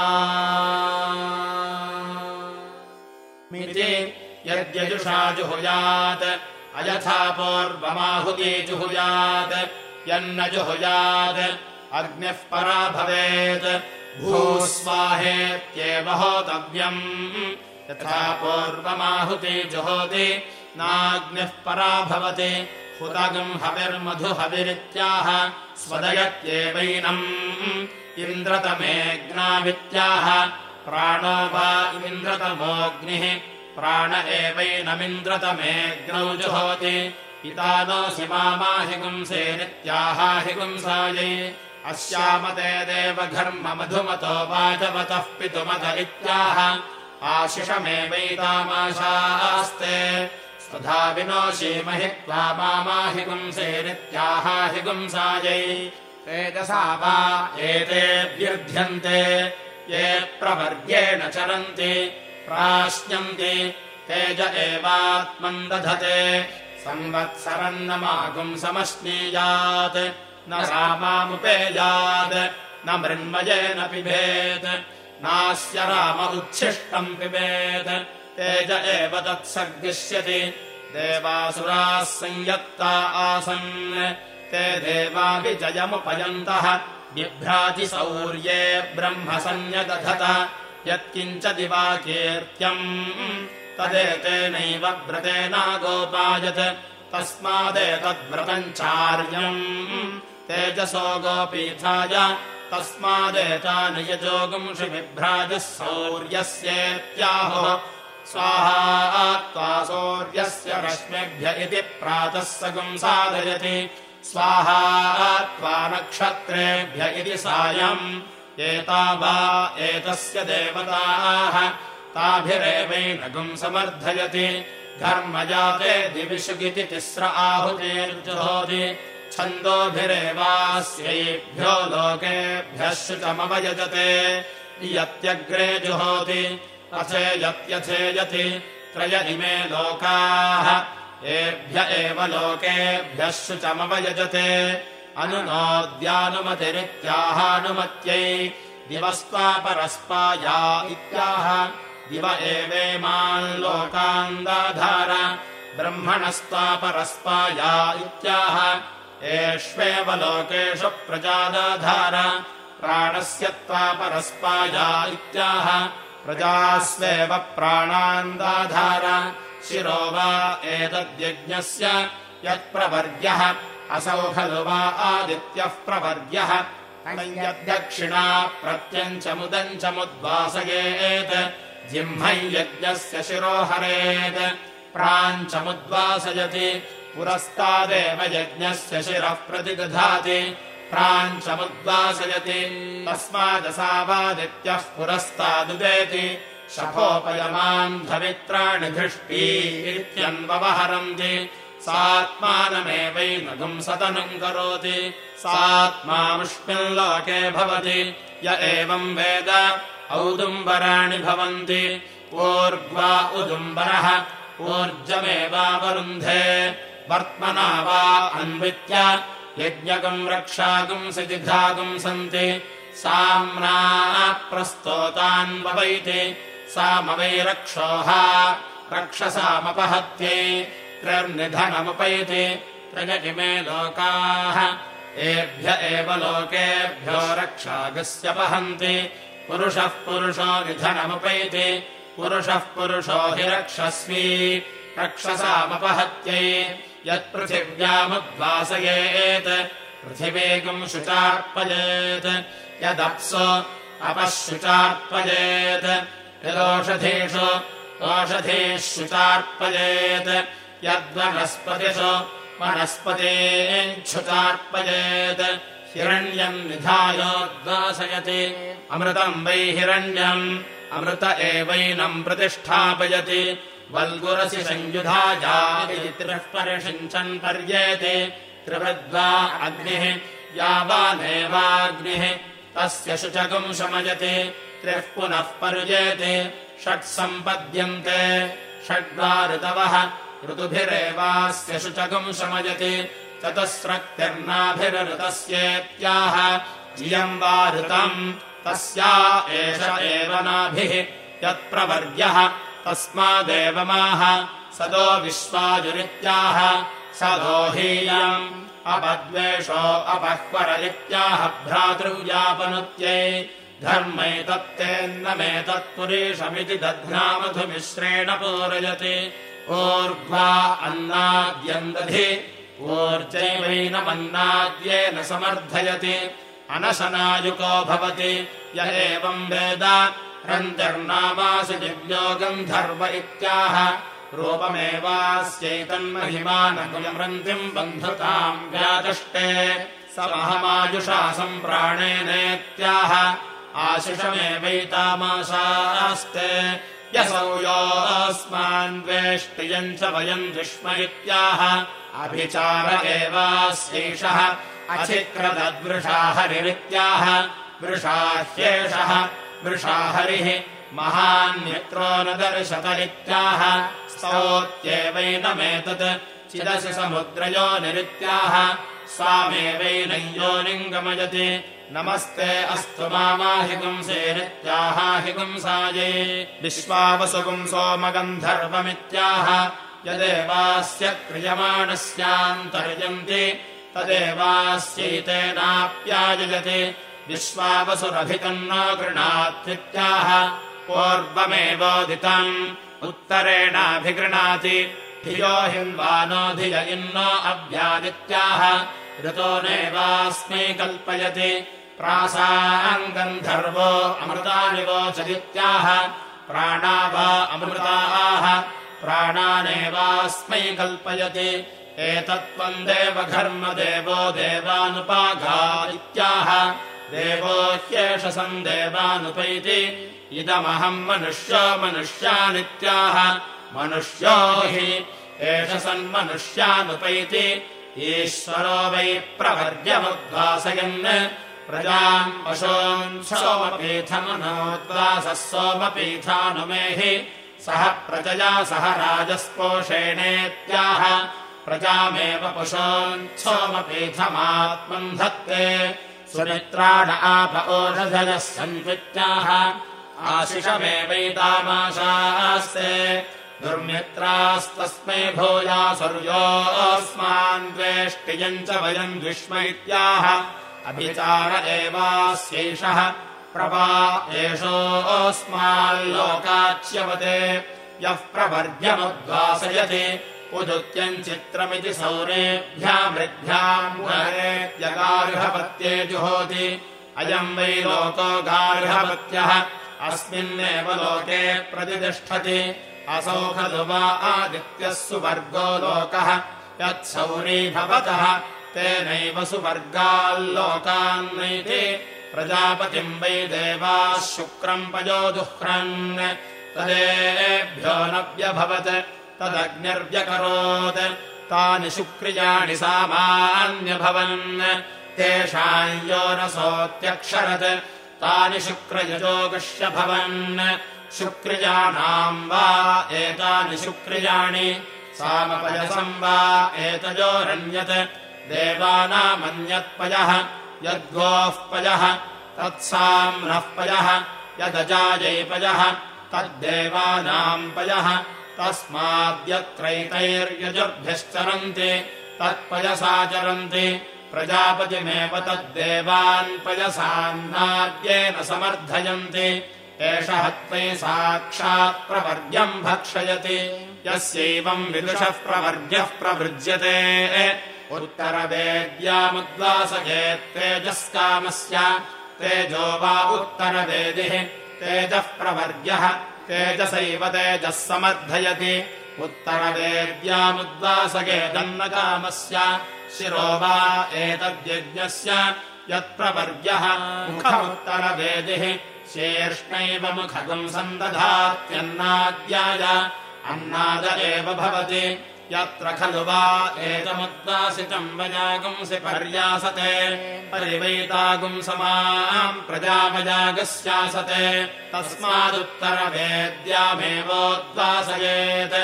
मिति यद्यजुषा जुहुयात् अयथा पूर्वमाहुती जुहुयात् यन्न जुहुयात् अग्निः परा भवेत् भूस्वाहेत्येव होतव्यम्। यथा पूर्वमाहुति जुहोति नाग्निः परा भवति। हुतगम् हविर्मधुहविरित्याह स्वदयत्येवैनम्। इन्द्रतमेऽग्नावित्याह प्राणो वा इन्द्रतमोऽग्निः। प्राण एवैनमिन्द्रतमेऽग्नौ जुहोति पितानोऽसि मामाहिगुंसेनित्याहाहिगुंसायै अस्यामते देवघर्ममधुमतो वाजवतः पितुमत इत्याह। आशिषमेवैतामाशास्ते स्वधा विनोषीमहि त्वा मामाहिगुंसेनित्याहाहिगुंसायै तेजसा वा एतेऽभ्यर्थ्यन्ते ये प्रवर्ग्येण चरन्ति प्राश्नन्ति तेज एवात्मम् दधते। समश्नीयात् न रामामुपेयात् न मृण्मयेन पिबेत् नास्य राम उच्छिष्टम् पिबेत् तेज एव तत्सर्गिष्यति। देवासुराः संयत्ता आसन्। ते देवाभिजयमुपयन्तः बिभ्राति सौर्ये ब्रह्म सन्न्यदधत यत्किञ्चदिवाकीर्त्यम् तदेतेनैव व्रतेनागोपायत् तस्मादेतद्व्रतम् चार्यम् तेजसो गोपीठाय तस्मादेतानि यजोगुंषि बिभ्राजः सौर्यस्येत्याहो स्वाहा त्वा सौर्यस्य रश्मिभ्य इति प्रातः सगुम् साधयति। स्वाहा त्वा नक्षत्रेभ्य इति सायम्। एता वा एतस्य देवताः ताभिरेवैनगुम् समर्थयति। घर्मजाते दिविषुगिति तिस्र आहुतेर्जुहोति। छन्दोभिरेवास्यैभ्यो लोकेभ्यः शुचमवयजते यत्यग्रे जुहोति अथेयत्यथेयति त्रय इमे लोकाः। एभ्य एव लोकेभ्यः शुचमवयजते अनुनोद्यानुमतिरित्याहानुमत्यै दिवस्त्वा परस्पाया इत्याह। दिव एवेमान् दाधार ब्रह्मणस्त्वा परस्पाया इत्याह। एष्वेव लोकेषु प्रजादाधार। प्राणस्य त्वा परस्पाया इत्याह प्रजास्वेव प्राणान्दाधार शिरो वा एतद्यज्ञस्य यत्प्रवर्ग्यः असौ खलु वा आदित्यः प्रवर्ग्यः यद्दक्षिणा प्रत्यञ्चमुदञ्चमुद्वासयेत् जिह्मै यज्ञस्य शिरो हरेत् प्राञ्चमुद्वासयति पुरस्तादेव यज्ञस्य शिरः प्रतिदधाति प्राञ्चमुद्वासयति तस्मादसावादित्यः पुरस्तादुदेति। शफोपयमान् धवित्राणि धृष्टी इत्यन्ववहरन्ति। सात्मानमेवैनघुम् सतनम् करोति। सात्मामुष्मिल्लोके भवति। य एवम् वेद औदुम्बराणि भवन्ति। ऊर्ध्वा उदुम्बरः ऊर्जमेवावरुन्धे। वर्त्मना वा अन्वित्य यज्ञकम् रक्षागुंसि जिघागुंसन्ति साम्ना प्रस्तोतान्ववैति सामवैरक्षोः रक्षसामपहत्यै त्रर्निधनमुपैति त्रयजिमे लोकाः। एभ्य एव लोकेभ्यो रक्षागस्य वहन्ति पुरुषः पुरुषो निधनमुपैति। पुरुषः पुरुषो हि रक्षस्वी। रक्षसामपहत्यै यत्पृथिव्यामुद्वासयेत् पृथिवेगम् शुचार्पयेत्। यदप्सु अपःशुचार्पयेत् यदोषधीषु ओषधीः शुचार्पयेत्। यद्वनस्पतिषु वनस्पतेच्छुचार्पयेत् हिरण्यम् निधायोद्वासयति। अमृतम् वै हिरण्यम्। अमृत एवैनम् प्रतिष्ठापयति वल्गुरसि संयुधाजाति त्रिः परिषिञ्चन् पर्येति। त्रिवद्वा अग्निः यावानेवाग्निः तस्य शुचकम् शमयति। त्रिः पुनः पर्येति। षट् सम्पद्यन्ते। षड्वा ऋतवः ऋतुभिरेवास्य शुचकम् शमयति। चतुस्रक्तिर्नाभिरऋतस्येत्याह इयम् वा ऋतम् तस्या एष एव नाभिः। यत्प्रवर्ग्यः तस्मादेवमाह सदो विश्वाजुरित्याह सदोहीयम् अपद्वेषो अपह्वर इत्याह भ्रातृव्यापनुत्यै धर्मैतत्तेन्नमेतत्पुरीषमिति दध्नामधुमिश्रेण पूरयति। ऊर्ध्वा अन्नाद्यन्दधि ऊर्जैवैनमन्नाद्येन समर्थयति। अनशनायुको भवति। य एवम् वेद रन्तिर्नामासि दिव्यो गन्धर्व इत्याह। रूपमेवास्यैतन्महिमानकुलम् रन्तिम् बन्धुताम् व्याचष्टे स महमायुषा सम्प्राणेनेत्याह आशिषमेवैतामाशास्ते यसौ योऽस्मान्वेष्टियम् च वयम् विष्म इत्याह। अभिचार अचिक्रदद्वृषा हरिरित्याह। वृषा ह्येषः वृषा हरिः। महान्यत्रो न दर्शतरित्याह स्तौत्येवैनमेतत्। चिदसि समुद्रयो निरित्याह। स्वामेवैनयोनिम् गमयति नमस्ते अस्तु मामाहिगुंसेरित्याहाहिगुंसायै विश्वावसुगुम् सोमगन्धर्वमित्याह। यदेवास्य क्रियमाणस्यान्तर्यन्ति। तदेवास्यैतेनाप्यायजति विश्वावसुरभितन्नो गृणात्वित्याह पूर्वमेवोदितम्। उत्तरेणाभिगृणाति धियो हिन्वानो धिय इन्नो अभ्यादित्याह ऋतो नैवास्मै कल्पयति प्रासाङ्गन्धर्वो अमृतानि वोचदित्याह प्राणा वा अमृताः। प्राणानेवास्मै कल्पयति एतत्त्वम् देवघर्म देवो देवानुपाघा इत्याह देवो ह्येष सन् देवानुपैति। इदमहम् मनुष्यो मनुष्यानित्याह। मनुष्यो हि एष सन्मनुष्यानुपैति ईश्वरो वै प्रवर्ग्यमुद्वासयन् प्रजाम् पशून् सोमपीठमनोद्वासः सोमपीठानुमेहि सह प्रजया सह राजस्पोषेणेत्याह। प्रजामेव पशून् सोमपीठमात्मम् धत्ते सुमित्राण आप ओषधयः सन्वित्याह आशिषमेवैतामाशास्ते। दुर्मित्रास्तस्मै भूयासुर्योऽस्मान् द्वेष्टियम् च वयम् द्विष्म इत्याह अभिचार एवास्यैषः। प्रभा एषोऽस्माल्लोकाच्यवते। यः प्रवर्ग्यमुद्वासयति उदुत्यम् चित्रमिति सौरेभ्यामृभ्याम् यगार्हपत्ये जुहोति अयम् वै लोको गार्हपत्यः। अस्मिन्नेव लोके प्रतितिष्ठति। वा आदित्यः सुवर्गो लोकः। यत्सौरी भवतः तेनैव सुवर्गाल्लोकान्नैति। प्रजापतिम् वै देवाः शुक्रम् पयो दुह्रन्। तदेभ्यो न व्यभवत् तदग्निर्व्यकरोत्। तानि शुक्रियाणि सामान्यभवन्। तेषाम् यो रसोऽत्यक्षरत् तानि शुक्रयजोगुष्य भवन्। शुक्रियाणाम् वा एतानि शुक्रियाणि। सामपयसम् वा एतयोरन्यत् देवानामन्यत्पयः यद्गोः पयः तत्साम्नः पयः यदजायैपयः तद्देवानाम् पयः तस्माद्यत्रैतैर्यजुर्भ्यश्चरन्ति तत्पयसाचरन्ति। प्रजापतिमेव तद्देवान् पयसान्नाद्येन समर्थयन्ति। हत्वै साक्षात् प्रवर्ग्यम् भक्षयति। यस्यैवम् विदुषः प्रवर्ग्यः प्रवृज्यते। उत्तरवेद्यामुद्वासयेत्तेजस्कामस्य तेजो वा उत्तरवेदिः तेजः प्रवर्ग्यः तेजसैव तेजः समर्थयति। उत्तरवेद्यामुद्वासयेदन्नकामस्य शिरो वा एतद्यज्ञस्य यत्प्रवर्ग्यः मुखमुत्तरवेदिः शीर्ष्णैव मुखगम् सन्दधात्यन्नाद्याय अन्नाद एव भवति यत्र खलु वा एतमुद्वासितम् वजागुंसि पर्यासते परिवैतागुंसमाम् प्रजापजागस्यासते। तस्मादुत्तरवेद्यामेवोद्वासयेत्।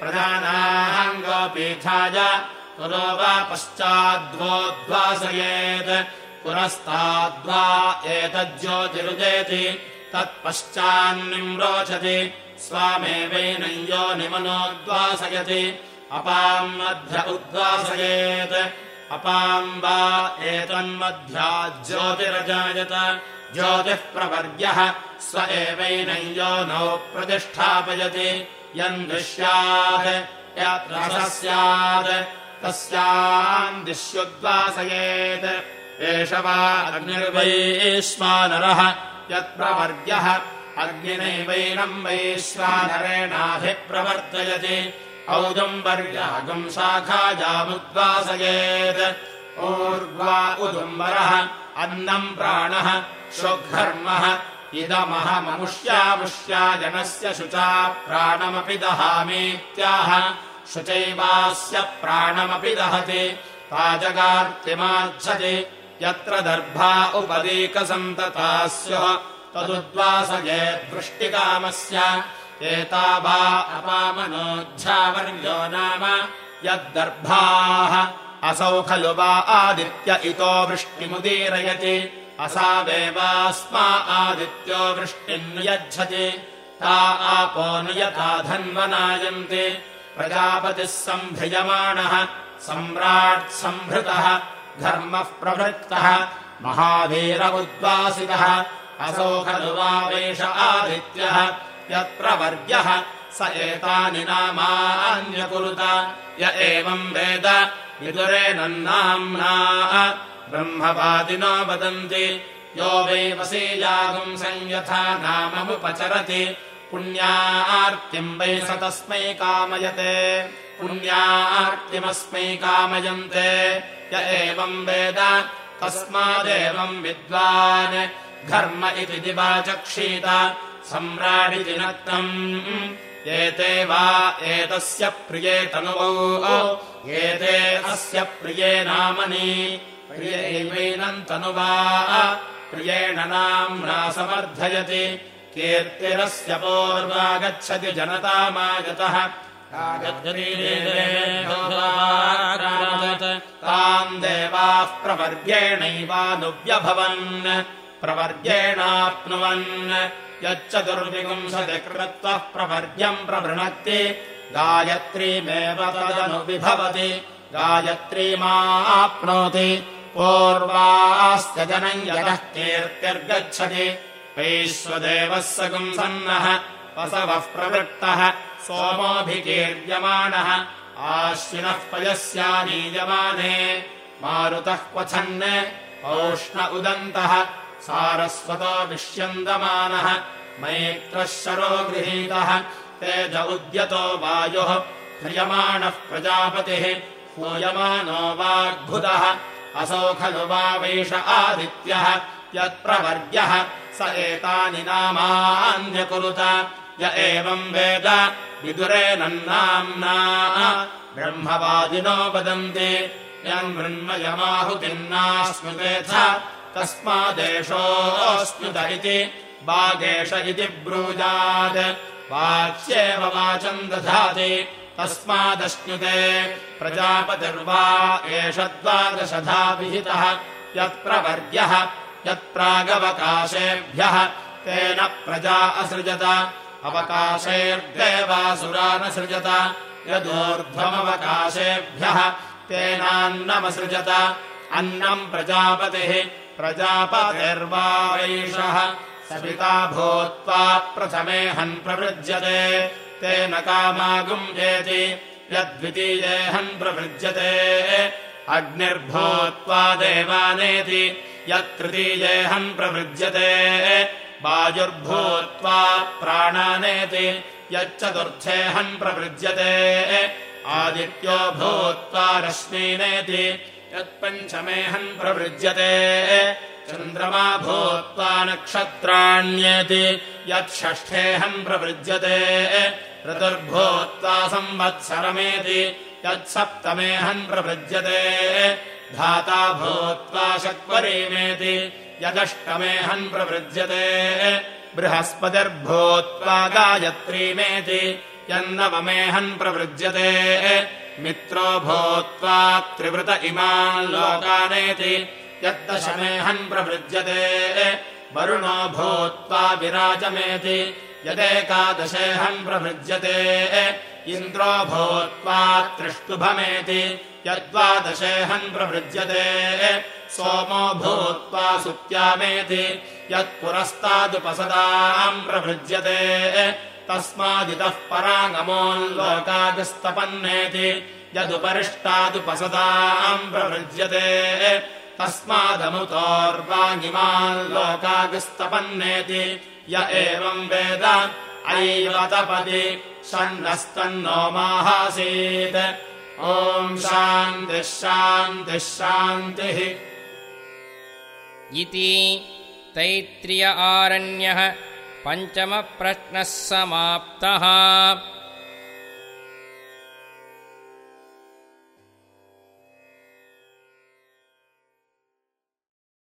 प्रधानाम् गोपीठाय पुरो वा पश्चाद्वोद्वासयेत्। पुरस्ताद्वा एतज्ज्योतिरुदेति तत्पश्चान्निम् रोचति स्वामेवैनम् यो निमनोद्वासयति अपाम् मध्य उद्वासयेत्। अपाम् वा एतन्मध्या ज्योतिरजायत। ज्योतिः प्रवर्ग्यः स्व एवैनम् नौ प्रतिष्ठापयति। यम् दृश्यात् यत्र स्यात् तस्याम् दिश्युद्वासयेत्। एष वा अग्निर्वैश्वानरः यत्प्रवर्ग्यः अग्निनैवैनम् वैश्वानरेणाभिप्रवर्तयति औदुम्बर्यागम् शाखाजामुद्वासयेत् ऊर्ध्वा उदुम्बरः अन्नम् प्राणः शुघर्मः इदमहममुष्यामुष्या जनस्य शुचा प्राणमपि दहामीत्याह। शुचैवास्य प्राणमपि दहति पाजगार्तिमार्च्छति यत्र दर्भा उपदीकसन्तता स्युः तदुद्वासयेद्वृष्टिकामस्य एता वा अपामनोच्छावर्यो नाम यद्दर्भाः असौ खलु वा आदित्य इतो वृष्टिमुदीरयति। असावेवास्मा आदित्यो वृष्टिम् यच्छति ता आपो यथा धन्वनायन्ति। प्रजापतिः सम्भ्रियमाणः सम्राट् सम्भृतः धर्मः प्रवृत्तः महावीर उद्वासितः असौ खलु वा वेष आदित्यः यत्प्रवर्ग्यः। स एतानि नामान्यकुरुत। य एवम् वेद। विदुरेनन्नाम्ना ब्रह्मवादिनो वदन्ति। यो वै वसीयागुम् संयथा नाममुपचरति। पुण्यार्तिम् वै स तस्मै कामयते। पुण्यार्तिमस्मै कामयन्ते। य एवम् वेद। तस्मादेवम् विद्वान्। घर्म इति दिवाचक्षीत सम्राडिति नक्तम् एते वा एतस्य प्रिये तनुवौ। एते अस्य प्रिये नामनि। प्रियैवैनम् तनुवा। प्रियेण नाम्ना समर्थयति कीर्तिरस्य पूर्वा गच्छति जनतामागतः ताम् देवाः प्रवर्गेणैवानुव्यभवन् प्रवर्गेणाप्नुवन् यच्चतुर्विपुंसति कृत्वः प्रवर्ग्यम् प्रवृणक्ति गायत्रीमेव तदनुविभवति गायत्रीमाप्नोति। पूर्वास्य जनम् यतः कीर्तिर्गच्छति। वैश्वदेवः सकुंसन्नः वसवः प्रवृत्तः। सोमोऽभिकीर्यमाणः। आश्विनः पयस्यानीयमाने। मारुतः क्वथन् औष्ण उदन्तः सारस्वतो विष्यन्दमानः मैत्रः शरो गृहीतः तेज उद्यतो वायुः ह्रियमाणः प्रजापतिः हूयमानो वाग्भुतः असौ खलु वा वैष आदित्यः यत्प्रवर्ग्यः स एतानि नामान्यकुरुत य एवम् वेद विदुरेनन्नाम्ना ब्रह्मवादिनो वदन्ति यन्मृण्मयमाहुतिन्नास्मृतेऽथ तस्मादेशोऽस्नुत इति वागेश इति ब्रूजात् वाच्येव वाचम् दधाति। तस्मादश्नुते प्रजापतिर्वा एष द्वादशधा विहितः। यत्प्रवर्ग्यः यत्प्रागवकाशेभ्यः तेन प्रजा असृजत। अवकाशेर्देवासुरानसृजत। यदूर्ध्वमवकाशेभ्यः। तेनान्नमसृजत। अन्नम् प्रजापतिः प्रजापतिर्वावैषः। सविता भूत्वा प्रथमेऽहन् प्रवृज्यते। तेन कामागुञ्जेति यद्वितीयेऽहन् प्रवृज्यते। अग्निर्भूत्वा देवानेति यत्तृतीयेऽहम् प्रवृज्यते। वायुर्भूत्वा प्राणानेति यच्चतुर्थेऽहम् प्रवृज्यते। आदित्यो भूत्वा रश्मीनेति यत्पञ्चमेऽहम् प्रवृज्यते। चन्द्रमा भूत्वा नक्षत्राण्येति यत्षष्ठेऽहम् प्रवृज्यते। ऋतुर्भूत्वा संवत्सरमेति यत्सप्तमेऽहम् प्रवृज्यते। धाता भूत्वा शक्वरीमेति यदष्टमेऽहम् प्रवृज्यते। बृहस्पतिर्भूत्वा गायत्रीमेति यन्नवमेऽहम् प्रवृज्यते मित्रो भूत्वा त्रिवृत इमान् लोकानेति यद्दशमेऽहम् प्रवृज्यते। वरुणो भूत्वा विराजमेति यदेकादशेऽहम् प्रवृज्यते। इन्द्रो भूत्वा त्रिष्टुभमेति यद्वादशेऽहम् प्रवृज्यते। सोमो भूत्वा सुत्यामेति यत्पुरस्तादुपसदाम् प्रवृज्यते तस्मादितः पराङ्गमोल्लोकादिस्तपन्नेति यदुपरिष्टादुपसदाम् प्रवृज्यते तस्मादमुतोर्वाङ्गिमाल्लोकादिस्तपन्नेति य एवम् वेद ऐवतपदि षण्णस्तन्नो माहासीत्। ॐ शान्तिः शान्तिः शान्तिः। इति तैत्रिय आरण्यः पञ्चमप्रश्नः समाप्तः